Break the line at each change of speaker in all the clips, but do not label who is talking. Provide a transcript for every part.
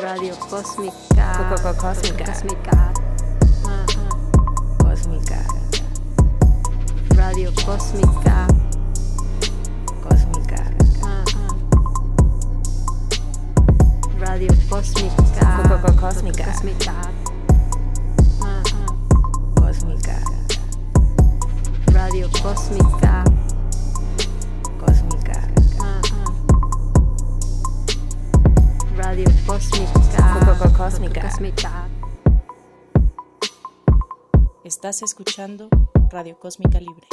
Radio Cósmica.
Coco Cósmica.
Cósmica.
Cósmica.
Radio Cósmica.
Cósmica.
Radio Cósmica.
Coco Cósmica.
Cósmica.
Cósmica.
Radio Cósmica.
Cósmica.
Cósmica.
Coco Cósmica.
Cósmica.
Estás escuchando Radio Cósmica Libre.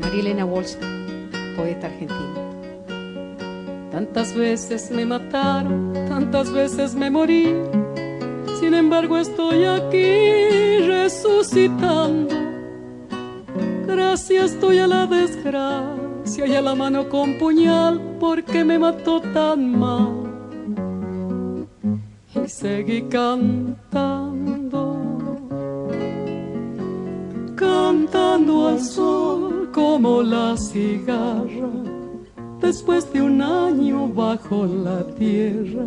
María Elena Walsh, poeta argentina. Tantas veces me mataron, tantas veces me morí. Sin embargo estoy aquí resucitando. Gracias estoy a la desgracia y a la mano con puñal porque me mató tan mal. Y seguí cantando cantando al sol como la cigarra, después de un año bajo la tierra,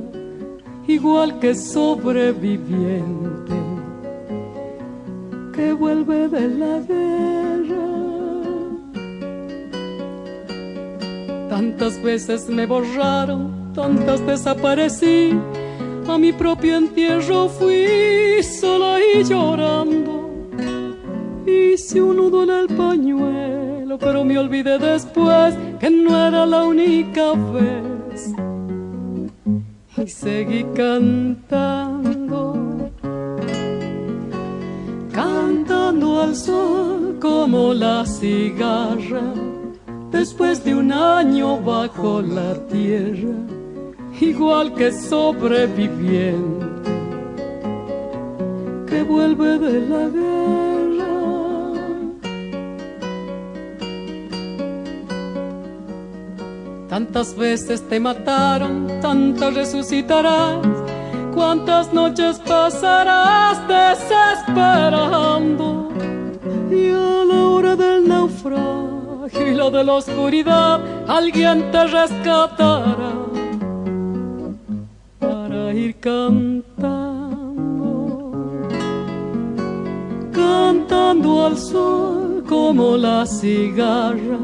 igual que sobreviviente vuelve de la guerra. Tantas veces me borraron, tantas desaparecí, a mi propio entierro fui sola y llorando hice un nudo en el pañuelo, pero me olvidé después que no era la única vez. Y seguí cantando, al como la cigarra, después de un año bajo la tierra, igual que sobreviviente que vuelve de la guerra. Tantas veces te mataron, tantas resucitarás. Cuántas noches pasarás desesperando. Y a la hora del naufragio y la de la oscuridad, alguien te rescatará para ir cantando, cantando al sol como la cigarra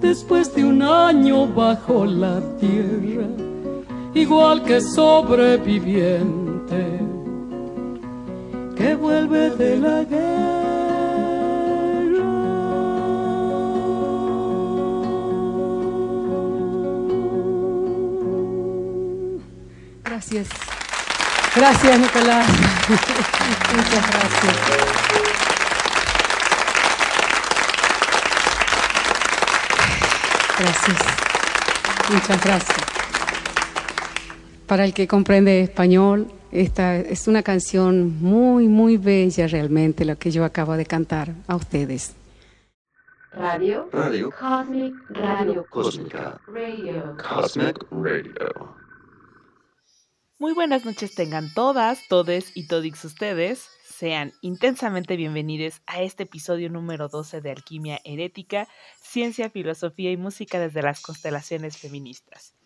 después de un año bajo la tierra, igual que sobreviviente que vuelve de la guerra. Gracias. Gracias, Nicolás. Muchas gracias. Gracias. Muchas gracias. Para el que comprende español, esta es una canción muy, muy bella realmente, la que yo acabo de cantar a ustedes.
Radio
Radio
Cosmic Radio
Cósmica.
Radio
Cosmic Radio.
Muy buenas noches tengan todas, todes y todix ustedes. Sean intensamente bienvenidos a este episodio número 12 de Alquimia Herética, Ciencia, Filosofía y Música desde las constelaciones feministas.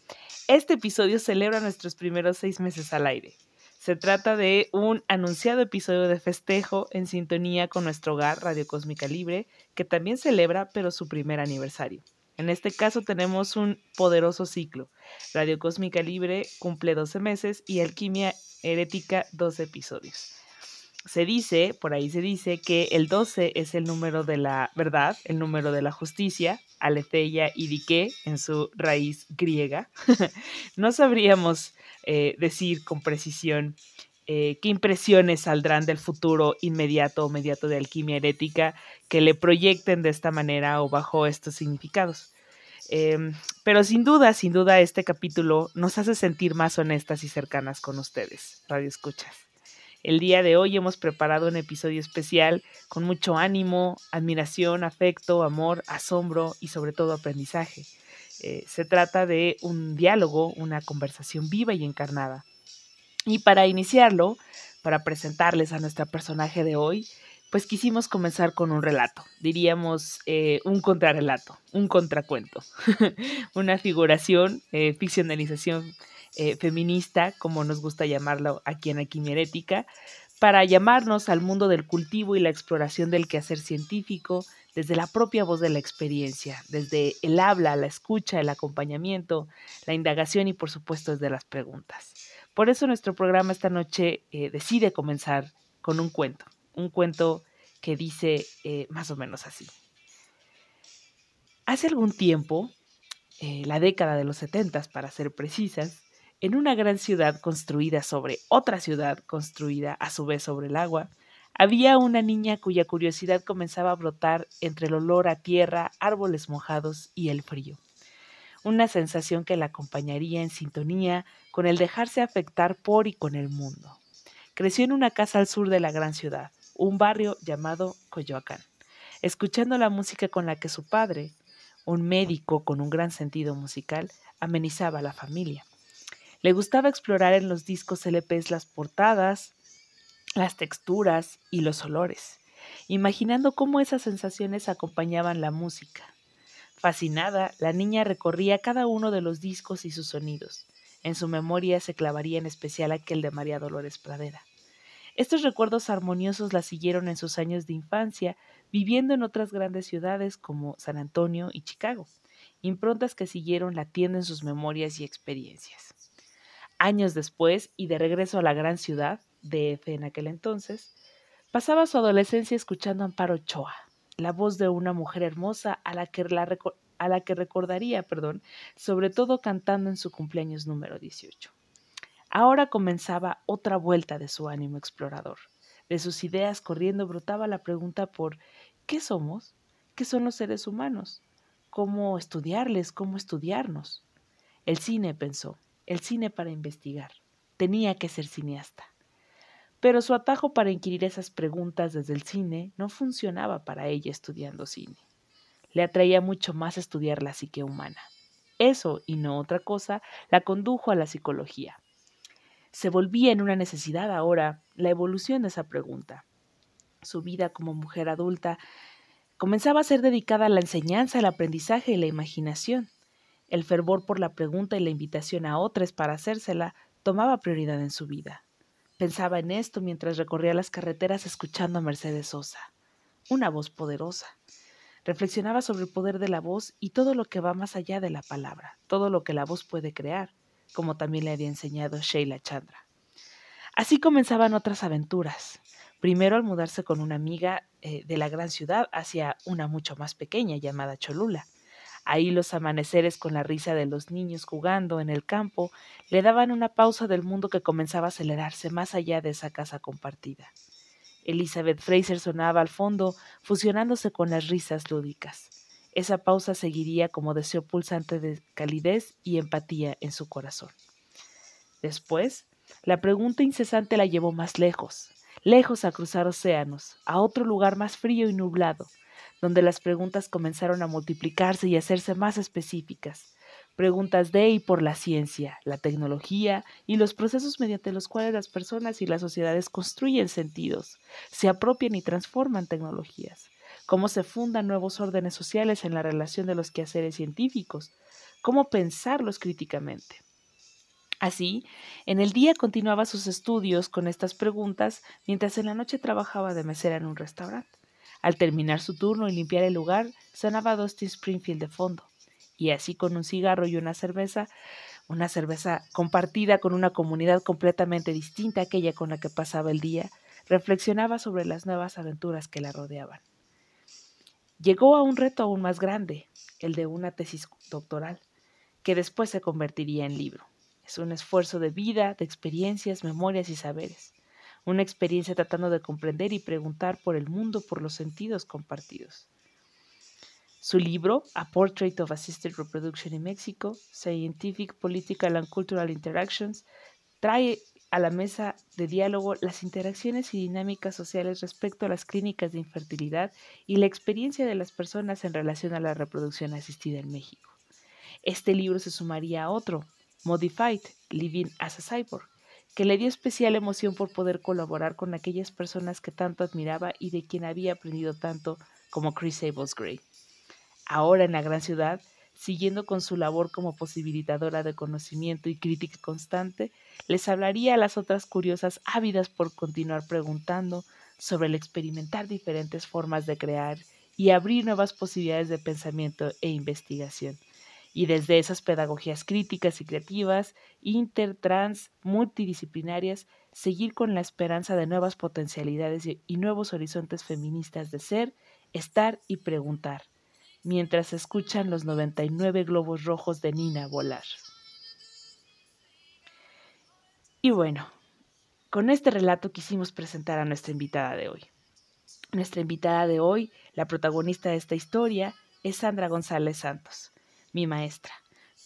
Este episodio celebra nuestros primeros seis meses al aire. Se trata de un anunciado episodio de festejo en sintonía con nuestro hogar Radio Cósmica Libre, que también celebra pero su primer aniversario. En este caso tenemos un poderoso ciclo. Radio Cósmica Libre cumple 12 meses y Alquimia Herética 12 episodios. Se dice, por ahí se dice, que el 12 es el número de la verdad, el número de la justicia, aletheia y dique en su raíz griega. no sabríamos eh, decir con precisión eh, qué impresiones saldrán del futuro inmediato o mediato de alquimia herética que le proyecten de esta manera o bajo estos significados. Eh, pero sin duda, sin duda, este capítulo nos hace sentir más honestas y cercanas con ustedes, Radio Escuchas. El día de hoy hemos preparado un episodio especial con mucho ánimo, admiración, afecto, amor, asombro y sobre todo aprendizaje. Eh, se trata de un diálogo, una conversación viva y encarnada. Y para iniciarlo, para presentarles a nuestra personaje de hoy, pues quisimos comenzar con un relato, diríamos eh, un contrarrelato, un contracuento, una figuración, eh, ficcionalización eh, feminista, como nos gusta llamarlo aquí en Alquimia Herética, para llamarnos al mundo del cultivo y la exploración del quehacer científico desde la propia voz de la experiencia, desde el habla, la escucha, el acompañamiento, la indagación y por supuesto desde las preguntas. Por eso nuestro programa esta noche eh, decide comenzar con un cuento, un cuento que dice eh, más o menos así. Hace algún tiempo, eh, la década de los setentas para ser precisas, en una gran ciudad construida sobre otra ciudad construida a su vez sobre el agua, había una niña cuya curiosidad comenzaba a brotar entre el olor a tierra, árboles mojados y el frío. Una sensación que la acompañaría en sintonía con el dejarse afectar por y con el mundo. Creció en una casa al sur de la gran ciudad, un barrio llamado Coyoacán, escuchando la música con la que su padre, un médico con un gran sentido musical, amenizaba a la familia. Le gustaba explorar en los discos LPs las portadas, las texturas y los olores, imaginando cómo esas sensaciones acompañaban la música. Fascinada, la niña recorría cada uno de los discos y sus sonidos. En su memoria se clavaría en especial aquel de María Dolores Pradera. Estos recuerdos armoniosos la siguieron en sus años de infancia, viviendo en otras grandes ciudades como San Antonio y Chicago, improntas que siguieron latiendo en sus memorias y experiencias. Años después, y de regreso a la gran ciudad, DF en aquel entonces, pasaba su adolescencia escuchando a Amparo Ochoa, la voz de una mujer hermosa a la que, la a la que recordaría, perdón, sobre todo cantando en su cumpleaños número 18. Ahora comenzaba otra vuelta de su ánimo explorador. De sus ideas corriendo brotaba la pregunta por ¿qué somos? ¿Qué son los seres humanos? ¿Cómo estudiarles? ¿Cómo estudiarnos? El cine, pensó, el cine para investigar. Tenía que ser cineasta. Pero su atajo para inquirir esas preguntas desde el cine no funcionaba para ella estudiando cine. Le atraía mucho más estudiar la psique humana. Eso, y no otra cosa, la condujo a la psicología. Se volvía en una necesidad ahora la evolución de esa pregunta. Su vida como mujer adulta comenzaba a ser dedicada a la enseñanza, el aprendizaje y la imaginación. El fervor por la pregunta y la invitación a otras para hacérsela tomaba prioridad en su vida. Pensaba en esto mientras recorría las carreteras escuchando a Mercedes Sosa, una voz poderosa. Reflexionaba sobre el poder de la voz y todo lo que va más allá de la palabra, todo lo que la voz puede crear, como también le había enseñado Sheila Chandra. Así comenzaban otras aventuras. Primero al mudarse con una amiga eh, de la gran ciudad hacia una mucho más pequeña llamada Cholula. Ahí los amaneceres con la risa de los niños jugando en el campo le daban una pausa del mundo que comenzaba a acelerarse más allá de esa casa compartida. Elizabeth Fraser sonaba al fondo, fusionándose con las risas lúdicas. Esa pausa seguiría como deseo pulsante de calidez y empatía en su corazón. Después, la pregunta incesante la llevó más lejos, lejos a cruzar océanos, a otro lugar más frío y nublado, donde las preguntas comenzaron a multiplicarse y hacerse más específicas. Preguntas de y por la ciencia, la tecnología y los procesos mediante los cuales las personas y las sociedades construyen sentidos, se apropian y transforman tecnologías. Cómo se fundan nuevos órdenes sociales en la relación de los quehaceres científicos. Cómo pensarlos críticamente. Así, en el día continuaba sus estudios con estas preguntas mientras en la noche trabajaba de mesera en un restaurante. Al terminar su turno y limpiar el lugar, sonaba Dusty Springfield de fondo. Y así con un cigarro y una cerveza, una cerveza compartida con una comunidad completamente distinta a aquella con la que pasaba el día, reflexionaba sobre las nuevas aventuras que la rodeaban. Llegó a un reto aún más grande, el de una tesis doctoral, que después se convertiría en libro. Es un esfuerzo de vida, de experiencias, memorias y saberes una experiencia tratando de comprender y preguntar por el mundo por los sentidos compartidos. Su libro, A Portrait of Assisted Reproduction in Mexico, Scientific, Political and Cultural Interactions, trae a la mesa de diálogo las interacciones y dinámicas sociales respecto a las clínicas de infertilidad y la experiencia de las personas en relación a la reproducción asistida en México. Este libro se sumaría a otro, Modified, Living as a Cyborg, que le dio especial emoción por poder colaborar con aquellas personas que tanto admiraba y de quien había aprendido tanto como Chris Abels Gray. Ahora en la gran ciudad, siguiendo con su labor como posibilitadora de conocimiento y crítica constante, les hablaría a las otras curiosas ávidas por continuar preguntando sobre el experimentar diferentes formas de crear y abrir nuevas posibilidades de pensamiento e investigación. Y desde esas pedagogías críticas y creativas, inter, trans, multidisciplinarias, seguir con la esperanza de nuevas potencialidades y y nuevos horizontes feministas de ser, estar y preguntar, mientras escuchan los 99 globos rojos de Nina volar. Y bueno, con este relato quisimos presentar a nuestra invitada de hoy. Nuestra invitada de hoy, la protagonista de esta historia, es Sandra González Santos, mi maestra,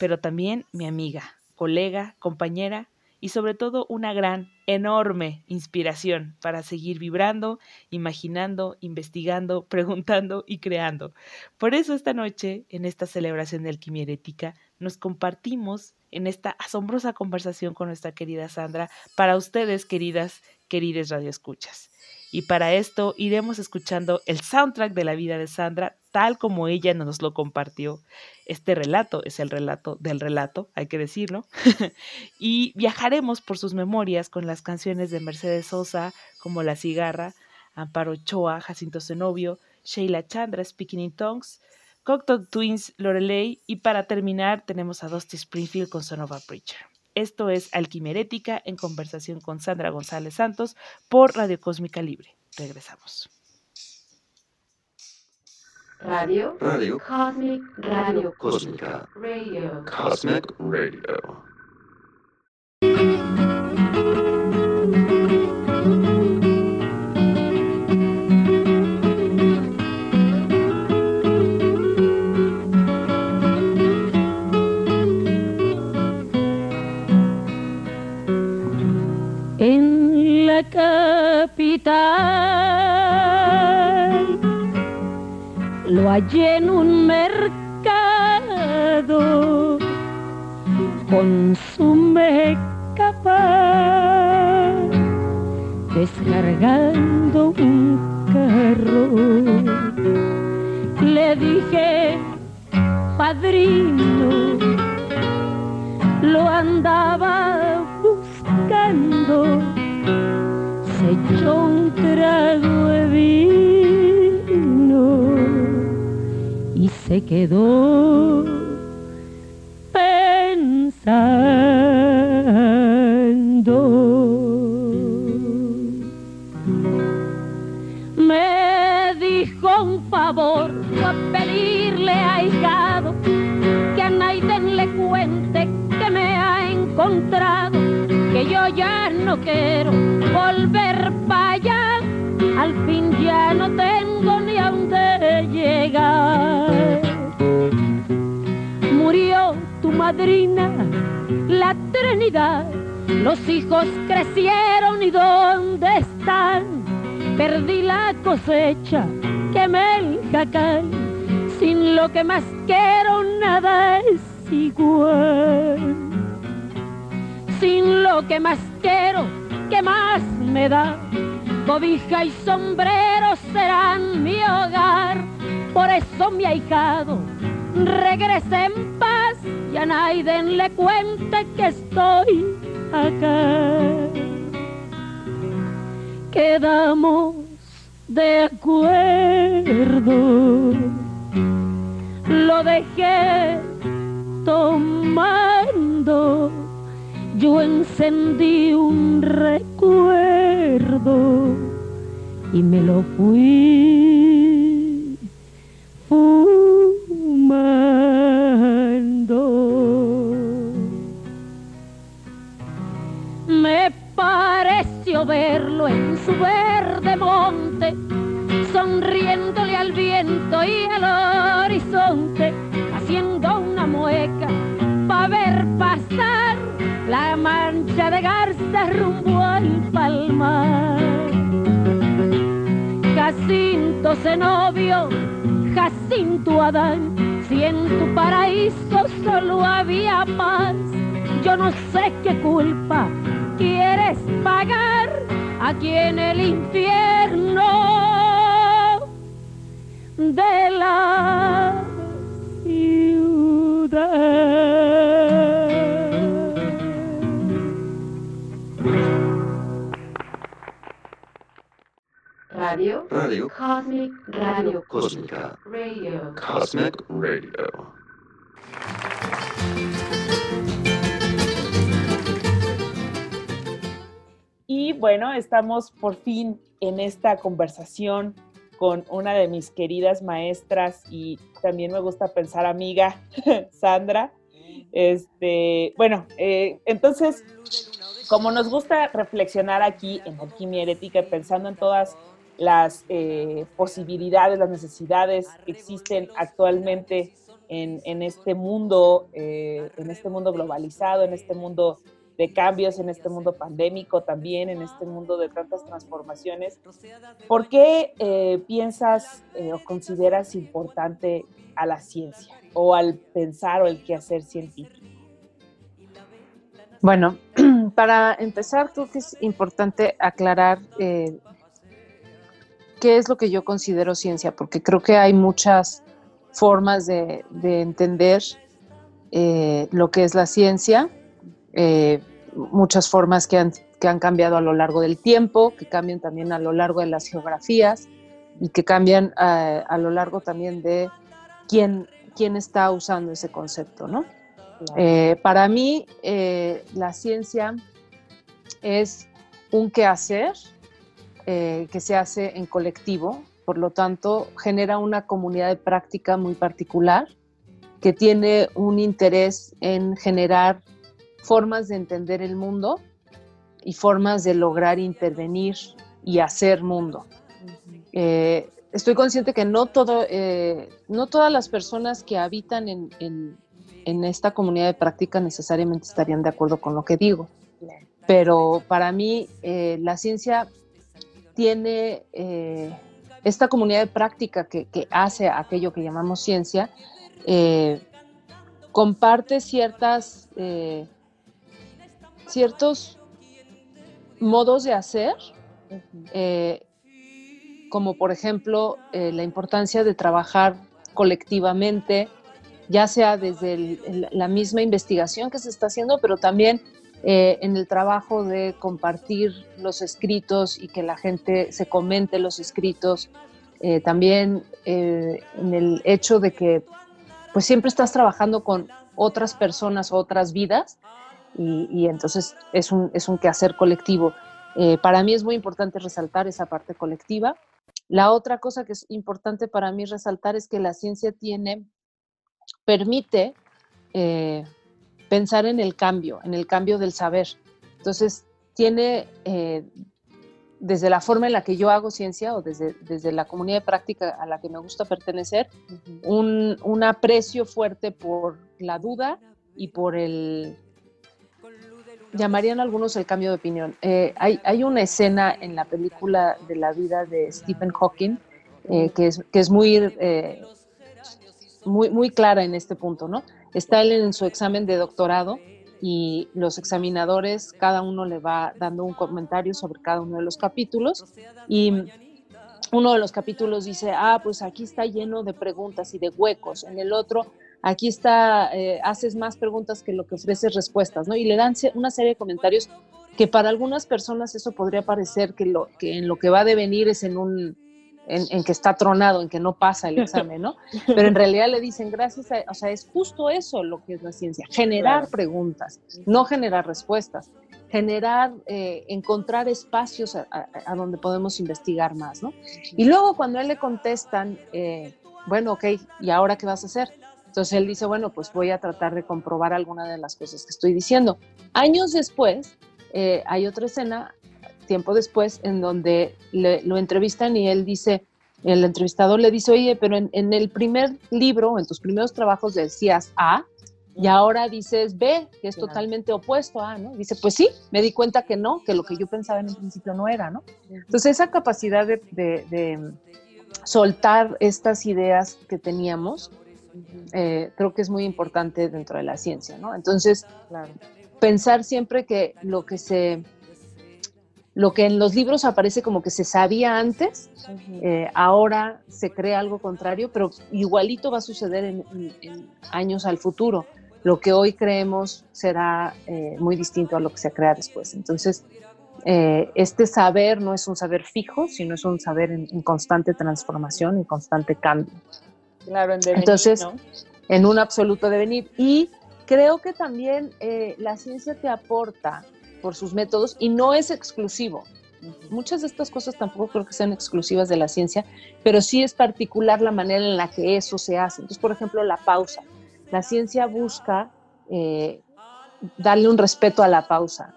pero también mi amiga, colega, compañera y sobre todo una gran, enorme inspiración para seguir vibrando, imaginando, investigando, preguntando y creando. Por eso esta noche, en esta celebración de alquimia herética, nos compartimos en esta asombrosa conversación con nuestra querida Sandra para ustedes, queridas, queridas radioescuchas. Y para esto iremos escuchando el soundtrack de la vida de Sandra tal como ella nos lo compartió. Este relato es el relato del relato, hay que decirlo. y viajaremos por sus memorias con las canciones de Mercedes Sosa como La Cigarra, Amparo Ochoa, Jacinto Zenobio, Sheila Chandra, Speaking in Tongues, Cocteau Twins, Lorelei y para terminar tenemos a Dusty Springfield con Son of a Preacher. Esto es Alquimerética en conversación con Sandra González Santos por Radio Cósmica Libre. Regresamos.
Radio
Radio
Cosmic Radio
Cósmica.
Radio
Cosmic Radio.
Capital. Lo hallé en un mercado con su capaz descargando un carro. Le dije, padrino, lo andaba buscando. Trago de vino y se quedó pensando. Me dijo un favor a pedirle a hijado que a Naiden le cuente que me ha encontrado, que yo ya no quiero madrina, la Trinidad, los hijos crecieron y dónde están. Perdí la cosecha, quemé el jacal, sin lo que más quiero nada es igual. Sin lo que más quiero, que más me da, cobija y sombrero serán mi hogar. Por eso mi ahijado regrese en paz y a Naiden le cuente que estoy acá quedamos de acuerdo. Lo dejé tomando, yo encendí un recuerdo y me lo fui
por fin en esta conversación con una de mis queridas maestras y también me gusta pensar amiga, Sandra. Este, bueno, eh, entonces, como nos gusta reflexionar aquí en Alquimia Herética, pensando en todas las eh, posibilidades, las necesidades que existen actualmente en, en este mundo, eh, en este mundo globalizado, en este mundo de cambios, en este mundo pandémico también, en este mundo de tantas transformaciones. ¿Por qué eh, piensas eh, o consideras importante a la ciencia o al pensar o el quehacer científico?
Bueno, para empezar, creo que es importante aclarar eh, qué es lo que yo considero ciencia, porque creo que hay muchas formas de, de entender eh, lo que es la ciencia, eh, muchas formas que han, que han cambiado a lo largo del tiempo, que cambian también a lo largo de las geografías y que cambian a, a lo largo también de quién, quién está usando ese concepto, ¿no? Eh, para mí, eh, la ciencia es un quehacer eh, que se hace en colectivo, por lo tanto, genera una comunidad de práctica muy particular que tiene un interés en generar formas de entender el mundo y formas de lograr intervenir y hacer mundo. Eh, estoy consciente que no, todo, eh, no todas las personas que habitan en, en- esta comunidad de práctica necesariamente estarían de acuerdo con lo que digo, pero para mí eh, la ciencia tiene esta comunidad de práctica que, hace aquello que llamamos ciencia, comparte ciertas, ciertos modos de hacer, eh, como por ejemplo eh, la importancia de trabajar colectivamente, ya sea desde el- el- la misma investigación que se está haciendo, pero también eh, en el trabajo de compartir los escritos y que la gente se comente los escritos, eh, también eh, en el hecho de que pues siempre estás trabajando con otras personas, otras vidas, y, y entonces es un, es un quehacer colectivo. Eh, para mí es muy importante resaltar esa parte colectiva. La otra cosa que es importante para mí resaltar es que la ciencia tiene, permite eh, pensar en el cambio, en el cambio del saber. Entonces, tiene, eh, desde la forma en la que yo hago ciencia o desde, desde la comunidad de práctica a la que me gusta pertenecer, un, un aprecio fuerte por la duda y por el, llamarían algunos el cambio de opinión. Eh, hay, una escena en la película de la vida de Stephen Hawking eh, que, es, que es muy, eh, muy, muy clara en este punto, ¿no? Está él en su examen de doctorado y los examinadores, cada uno le va dando un comentario sobre cada uno de los capítulos y uno de los capítulos dice, ah, pues aquí está lleno de preguntas y de huecos. En el otro, aquí está, eh, haces más preguntas que lo que ofreces respuestas, ¿no? Y le dan una serie de comentarios que para algunas personas eso podría parecer que, lo, que en lo que va a devenir es en un, en, en que está tronado, en que no pasa el examen, ¿no? Pero en realidad le dicen, gracias a, o sea, es justo eso lo que es la ciencia, generar
Claro.
preguntas, no generar respuestas, generar, eh, encontrar espacios a, a- a donde podemos investigar más, ¿no? Y luego cuando a él le contestan, eh, bueno, ok, ¿y ahora qué vas a hacer? Entonces él dice, bueno, pues voy a tratar de comprobar alguna de las cosas que estoy diciendo. Años después, eh, hay otra escena, tiempo después, en donde le- lo entrevistan y él dice, el entrevistador le dice, oye, pero en, en el primer libro, en tus primeros trabajos decías A, y ahora dices B, que es totalmente opuesto a A, ¿no? Dice, pues sí, me di cuenta que no, que lo que yo pensaba en un principio no era, ¿no? Entonces esa capacidad de, de- de soltar estas ideas que teníamos, eh, creo que es muy importante dentro de la ciencia, ¿no? Entonces,
Claro.
pensar siempre que lo que se lo que en los libros aparece como que se sabía antes, eh, ahora se cree algo contrario, pero igualito va a suceder en, en- en años al futuro. Lo que hoy creemos será eh, muy distinto a lo que se crea después. Entonces, eh, este saber no es un saber fijo, sino es un saber en, en constante transformación, en constante cambio
Claro, en devenir,
Entonces,
¿no?
en un absoluto devenir. Y creo que también eh, la ciencia te aporta por sus métodos y no es exclusivo. Muchas de estas cosas tampoco creo que sean exclusivas de la ciencia, pero sí es particular la manera en la que eso se hace. Entonces, por ejemplo, la pausa. La ciencia busca eh, darle un respeto a la pausa,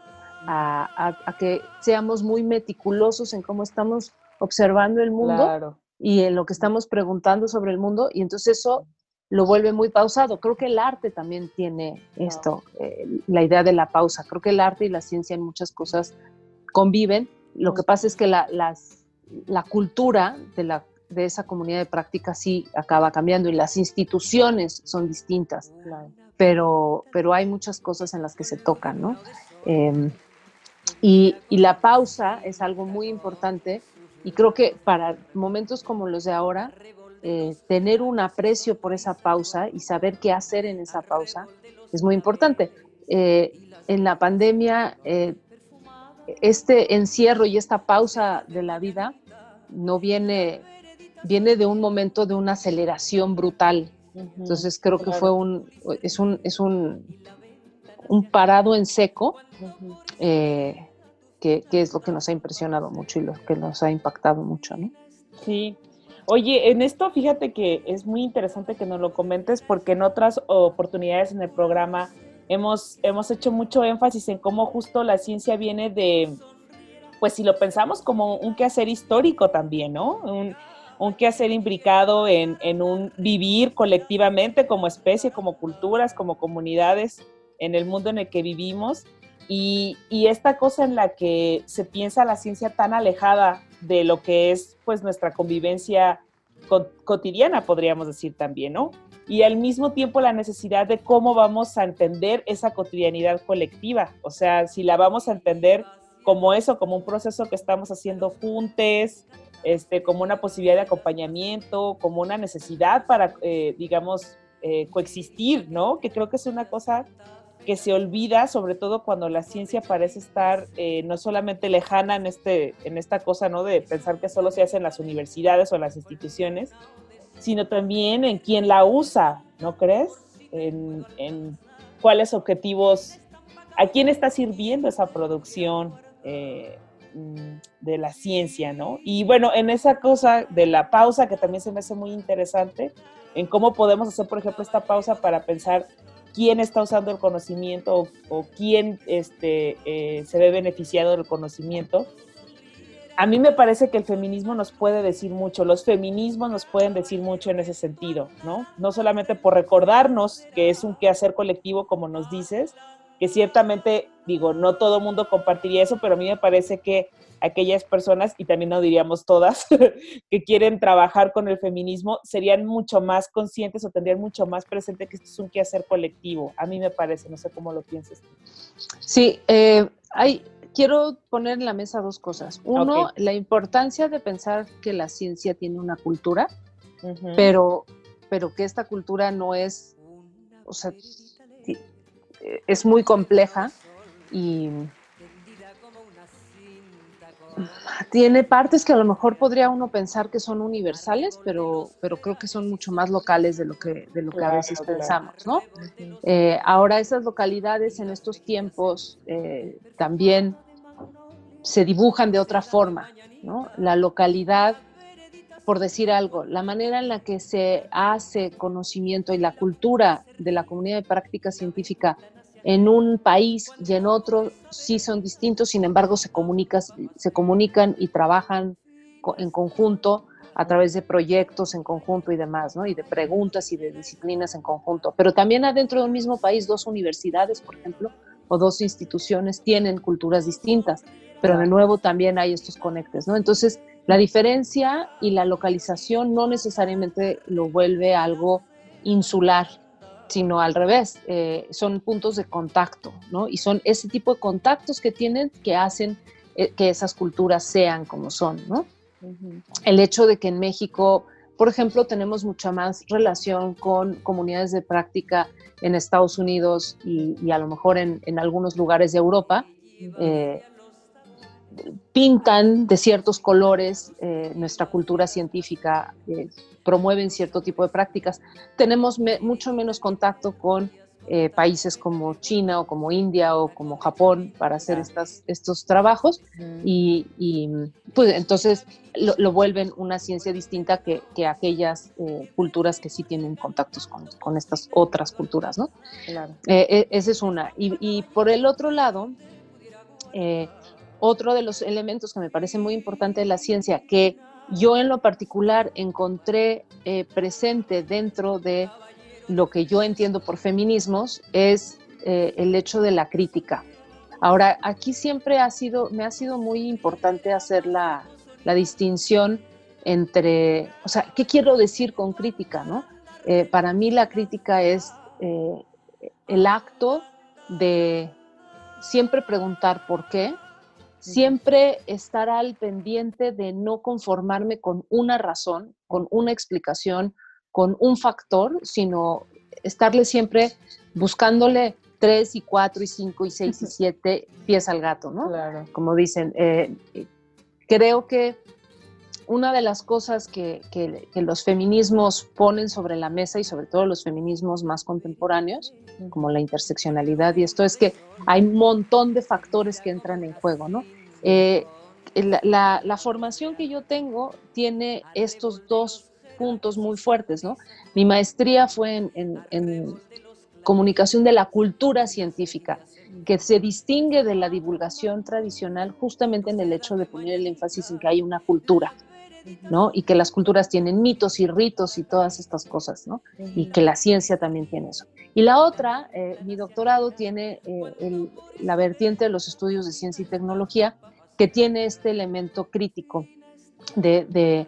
a, a- a que seamos muy meticulosos en cómo estamos observando el mundo
Claro.
Y en lo que estamos preguntando sobre el mundo, y entonces eso lo vuelve muy pausado. Creo que el arte también tiene esto, eh, la idea de la pausa. Creo que el arte y la ciencia en muchas cosas conviven. Lo que pasa es que la, las- la cultura de, la, de esa comunidad de práctica sí acaba cambiando y las instituciones son distintas, pero, pero hay muchas cosas en las que se tocan, ¿no? Eh, y, y la pausa es algo muy importante y creo que para momentos como los de ahora, eh, tener un aprecio por esa pausa y saber qué hacer en esa pausa es muy importante. Eh, en la pandemia, eh, este encierro y esta pausa de la vida no viene, viene de un momento de una aceleración brutal. Entonces creo que fue un, es un, es un, un parado en seco que, es lo que nos ha impresionado mucho y lo que nos ha impactado mucho, ¿no?
Sí. Oye, en esto fíjate que es muy interesante que nos lo comentes porque en otras oportunidades en el programa hemos, hemos hecho mucho énfasis en cómo justo la ciencia viene de, pues si lo pensamos como un quehacer histórico también, ¿no? Un, un quehacer imbricado en, en un vivir colectivamente como especie, como culturas, como comunidades en el mundo en el que vivimos. Y, y esta cosa en la que se piensa la ciencia tan alejada de lo que es pues nuestra convivencia co- cotidiana, podríamos decir también, ¿no? Y al mismo tiempo la necesidad de cómo vamos a entender esa cotidianidad colectiva, o sea, si la vamos a entender como eso, como un proceso que estamos haciendo juntos, este, como una posibilidad de acompañamiento, como una necesidad para, eh, digamos, eh, coexistir, ¿no? Que creo que es una cosa que se olvida, sobre todo cuando la ciencia parece estar eh, no solamente lejana en, este, en esta cosa, ¿no? De pensar que solo se hace en las universidades o en las instituciones, sino también en quién la usa, ¿no crees? En, en cuáles objetivos, a quién está sirviendo esa producción eh, mm, de la ciencia, ¿no? Y bueno, en esa cosa de la pausa, que también se me hace muy interesante, en cómo podemos hacer, por ejemplo, esta pausa para pensar quién está usando el conocimiento o, o quién este, eh, se ve beneficiado del conocimiento. A mí me parece que el feminismo nos puede decir mucho, los feminismos nos pueden decir mucho en ese sentido, ¿no? No solamente por recordarnos que es un quehacer colectivo, como nos dices, que ciertamente, digo, no todo mundo compartiría eso, pero a mí me parece que aquellas personas, y también no diríamos todas, que quieren trabajar con el feminismo, serían mucho más conscientes o tendrían mucho más presente que esto es un quehacer colectivo. A mí me parece, no sé cómo lo piensas.
Sí, eh, hay, quiero poner en la mesa dos cosas. Uno, la importancia de pensar que la ciencia tiene una cultura, pero, pero que esta cultura no es, o sea, es muy compleja y tiene partes que a lo mejor podría uno pensar que son universales, pero, pero creo que son mucho más locales de lo que, de lo que a veces
claro.
pensamos, ¿no? Eh, ahora esas localidades en estos tiempos eh, también se dibujan de otra forma, ¿no? La localidad, por decir algo, la manera en la que se hace conocimiento y la cultura de la comunidad de práctica científica en un país y en otro sí son distintos, sin embargo se, comunica, se comunican y trabajan en conjunto a través de proyectos en conjunto y demás, ¿no? Y de preguntas y de disciplinas en conjunto. Pero también adentro de un mismo país, dos universidades, por ejemplo, o dos instituciones tienen culturas distintas, pero de nuevo también hay estos conectes, ¿no? Entonces, la diferencia y la localización no necesariamente lo vuelve algo insular, sino al revés, eh, son puntos de contacto, ¿no? Y son ese tipo de contactos que tienen que hacen eh, que esas culturas sean como son, ¿no? El hecho de que en México, por ejemplo, tenemos mucha más relación con comunidades de práctica en Estados Unidos y, y a lo mejor en, en, algunos lugares de Europa, eh, pintan de ciertos colores eh, nuestra cultura científica, eh, promueven cierto tipo de prácticas. Tenemos me, mucho menos contacto con eh, países como China o como India o como Japón para hacer estas, estos trabajos y, y, pues entonces lo, lo, vuelven una ciencia distinta que, que aquellas eh, culturas que sí tienen contactos con, con estas otras culturas, ¿no?
Claro.
Eh, esa es una. Y, y, por el otro lado, otro de los elementos que me parece muy importante de la ciencia, que yo en lo particular encontré presente dentro de lo que yo entiendo por feminismos es eh, el hecho de la crítica. Ahora, aquí siempre ha sido, me ha sido muy importante hacer la, la distinción entre, o sea, ¿qué quiero decir con crítica? No? Eh, para mí la crítica es eh, el acto de siempre preguntar por qué, siempre estar al pendiente de no conformarme con una razón, con una explicación, con un factor, sino estarle siempre buscándole tres y cuatro y cinco y seis y siete pies al gato, ¿no?
Claro.
Como dicen. Eh, creo que una de las cosas que, los feminismos ponen sobre la mesa y sobre todo los feminismos más contemporáneos, como la interseccionalidad y esto, es que hay un montón de factores que entran en juego, ¿no? Eh, la, formación que yo tengo tiene estos dos puntos muy fuertes, ¿no? Mi maestría fue en, comunicación de la cultura científica, que se distingue de la divulgación tradicional justamente en el hecho de poner el énfasis en que hay una cultura, ¿no? Y que las culturas tienen mitos y ritos y todas estas cosas, ¿no? Y que la ciencia también tiene eso. Y la otra, eh, mi doctorado tiene eh, la vertiente de los estudios de ciencia y tecnología, que tiene este elemento crítico de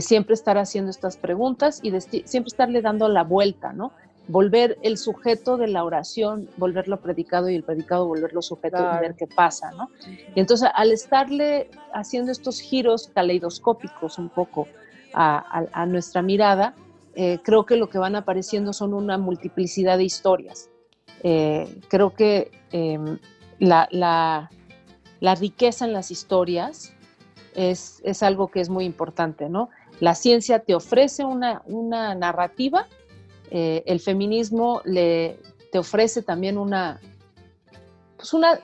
siempre estar haciendo estas preguntas y de siempre estarle dando la vuelta, ¿no? Volver el sujeto de la oración, volverlo predicado y el predicado volverlo sujeto claro. y ver qué pasa, ¿no? Y entonces al estarle haciendo estos giros caleidoscópicos un poco a, a, a nuestra mirada, eh, creo que lo que van apareciendo son una multiplicidad de historias. Eh, creo que eh, la, la, la riqueza en las historias es, es, algo que es muy importante, ¿no? La ciencia te ofrece una, una narrativa, eh, el feminismo le, te ofrece también una, pues una,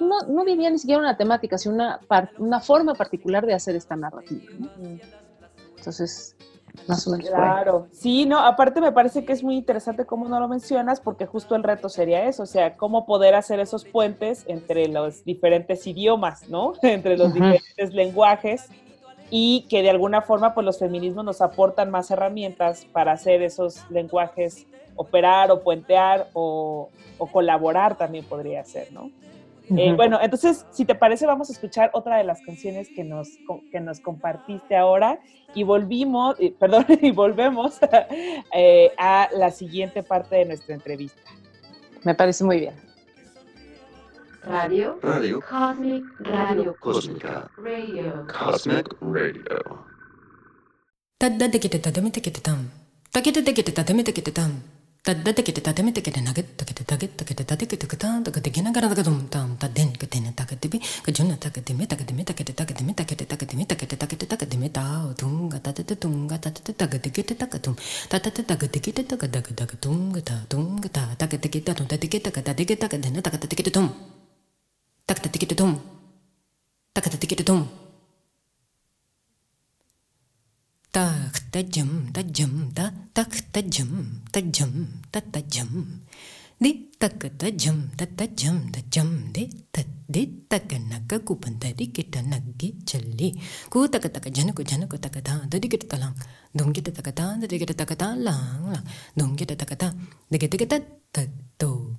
no, no, diría ni siquiera una temática, sino una, una forma particular de hacer esta narrativa, ¿no? Entonces, más o menos.
Claro, sí, no, aparte me parece que es muy interesante cómo no lo mencionas, porque justo el reto sería eso, o sea, cómo poder hacer esos puentes entre los diferentes idiomas, ¿no? entre los diferentes lenguajes y que de alguna forma pues los feminismos nos aportan más herramientas para hacer esos lenguajes, operar o puentear o, o colaborar también podría ser, ¿no? Uh -huh. eh, bueno, entonces, si te parece, vamos a escuchar otra de las canciones que nos, que nos compartiste ahora y volvimos, eh, perdón, y volvemos eh, a la siguiente parte de nuestra entrevista.
Me parece muy bien.
Radio. Radio.
Cosmic Radio.
Cosmic Radio. Cosmic Radio.
だだてけてたてめてけてたん。だけててけてたてめてけてたん。だだてけてたてめてけてなげたけてたげたけてたてけてくたんとかできながらだけどんたんたでんけてねたけてびかじゅなたけてめたけてめたけてたけてめたけてたけてめたけてたけてたけてめたおどんがたててどんがたててたけてけてたかどんたててたけてけてたかだけだけどんがたどんがたたけてけたのたてけたかたてけたかでなたかたてけてどん。Takatatikitadum. dum. Tak tajam tajam da tak ta jam ta jam ta ta jam. di tak ta jam ta ta jam ta jam di ta di tak ka ku pandari kita nagge challi ku tak tak jan ku jan ku tak ta da di kita talang dum kita tak ta da di kita tak ta lang lang dum kita tak da di kita tak ta to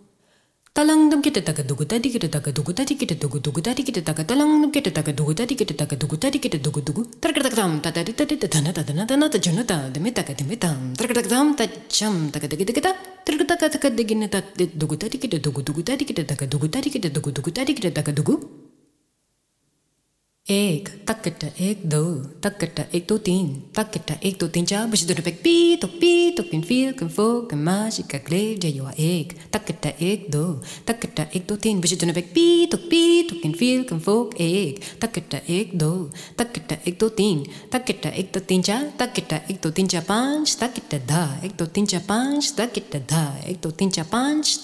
Talang dum kita taka dugu tadi kita taka dugu tadi kita dugu dugu tadi kita taka talang dum kita taka dugu tadi kita taka dugu tadi kita dugu. Dugu terkata tam tata tata tata tana tata tana tana tata juna ta demi taka demi tam terkata tam ta jam taka taka taka terkata taka taka degine ta dugu tadi kita dugu dugu tadi kita taka dugu tadi kita dugu dugu tadi kita taka dugu एक तकट एक दो तकट एक दो तीन तकट एक दो तीन चार बस दो पी तो पी तो किन फील किन फो किन माशी का क्लेव जयो एक तकट एक दो तकट एक दो तीन बस दो पी तो पी तो किन फील किन फो एक तकट एक दो तकट एक दो तीन तकट एक दो तीन चार तकट एक दो तीन चार पाँच तकट धा एक दो तीन चार पाँच तकट धा एक दो तीन चार पाँच